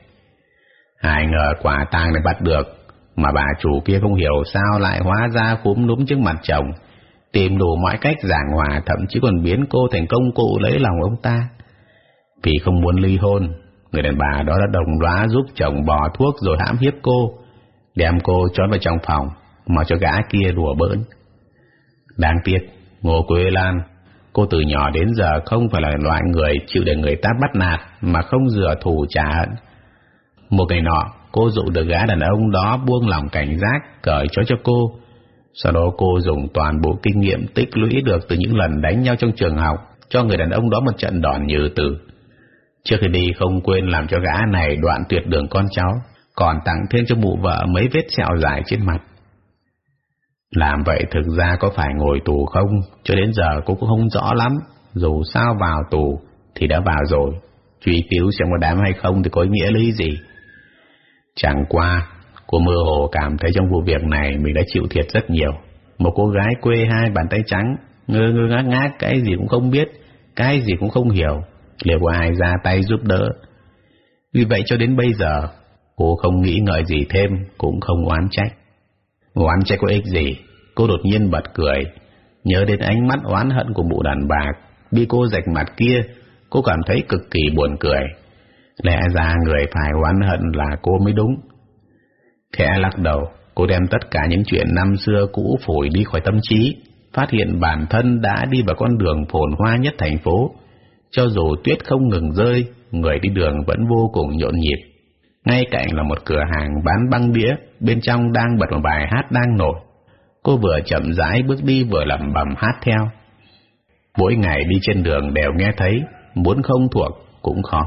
Ai ngờ quả tang này bắt được, mà bà chủ kia không hiểu sao lại hóa ra cúm núm trước mặt chồng, tìm đủ mọi cách giảng hòa thậm chí còn biến cô thành công cụ lấy lòng ông ta. Vì không muốn ly hôn, người đàn bà đó đã đồng đoá giúp chồng bò thuốc rồi hãm hiếp cô, đem cô trốn vào trong phòng, mà cho gã kia đùa bỡn. Đáng tiếc, Ngô Quế Lan, cô từ nhỏ đến giờ không phải là loại người chịu để người ta bắt nạt mà không dừa thù trả hận. Một ngày nọ, cô dụ được gã đàn ông đó buông lòng cảnh giác, cởi trói cho cô. Sau đó cô dùng toàn bộ kinh nghiệm tích lũy được từ những lần đánh nhau trong trường học, cho người đàn ông đó một trận đòn như tử. Trước khi đi không quên làm cho gã này đoạn tuyệt đường con cháu, còn tặng thêm cho mụ vợ mấy vết sẹo dài trên mặt. Làm vậy thực ra có phải ngồi tù không, cho đến giờ cô cũng không rõ lắm, dù sao vào tù thì đã vào rồi, truy cứu xem có đám hay không thì có ý nghĩa lý gì. Chẳng qua, cô mơ hồ cảm thấy trong vụ việc này mình đã chịu thiệt rất nhiều. Một cô gái quê hai bàn tay trắng, ngơ ngơ ngác ngác, cái gì cũng không biết, cái gì cũng không hiểu, liệu có ai ra tay giúp đỡ. Vì vậy cho đến bây giờ, cô không nghĩ ngợi gì thêm, cũng không oán trách. Oán trách có ích gì, cô đột nhiên bật cười, nhớ đến ánh mắt oán hận của mụ đàn bà, bị cô rạch mặt kia, cô cảm thấy cực kỳ buồn cười. Lẽ ra người phải oán hận là cô mới đúng. Khẽ lắc đầu, cô đem tất cả những chuyện năm xưa cũ phổi đi khỏi tâm trí, phát hiện bản thân đã đi vào con đường phồn hoa nhất thành phố. Cho dù tuyết không ngừng rơi, người đi đường vẫn vô cùng nhộn nhịp. Ngay cạnh là một cửa hàng bán băng đĩa, bên trong đang bật một bài hát đang nổi. Cô vừa chậm rãi bước đi vừa lẩm bẩm hát theo. Mỗi ngày đi trên đường đều nghe thấy, muốn không thuộc cũng khó.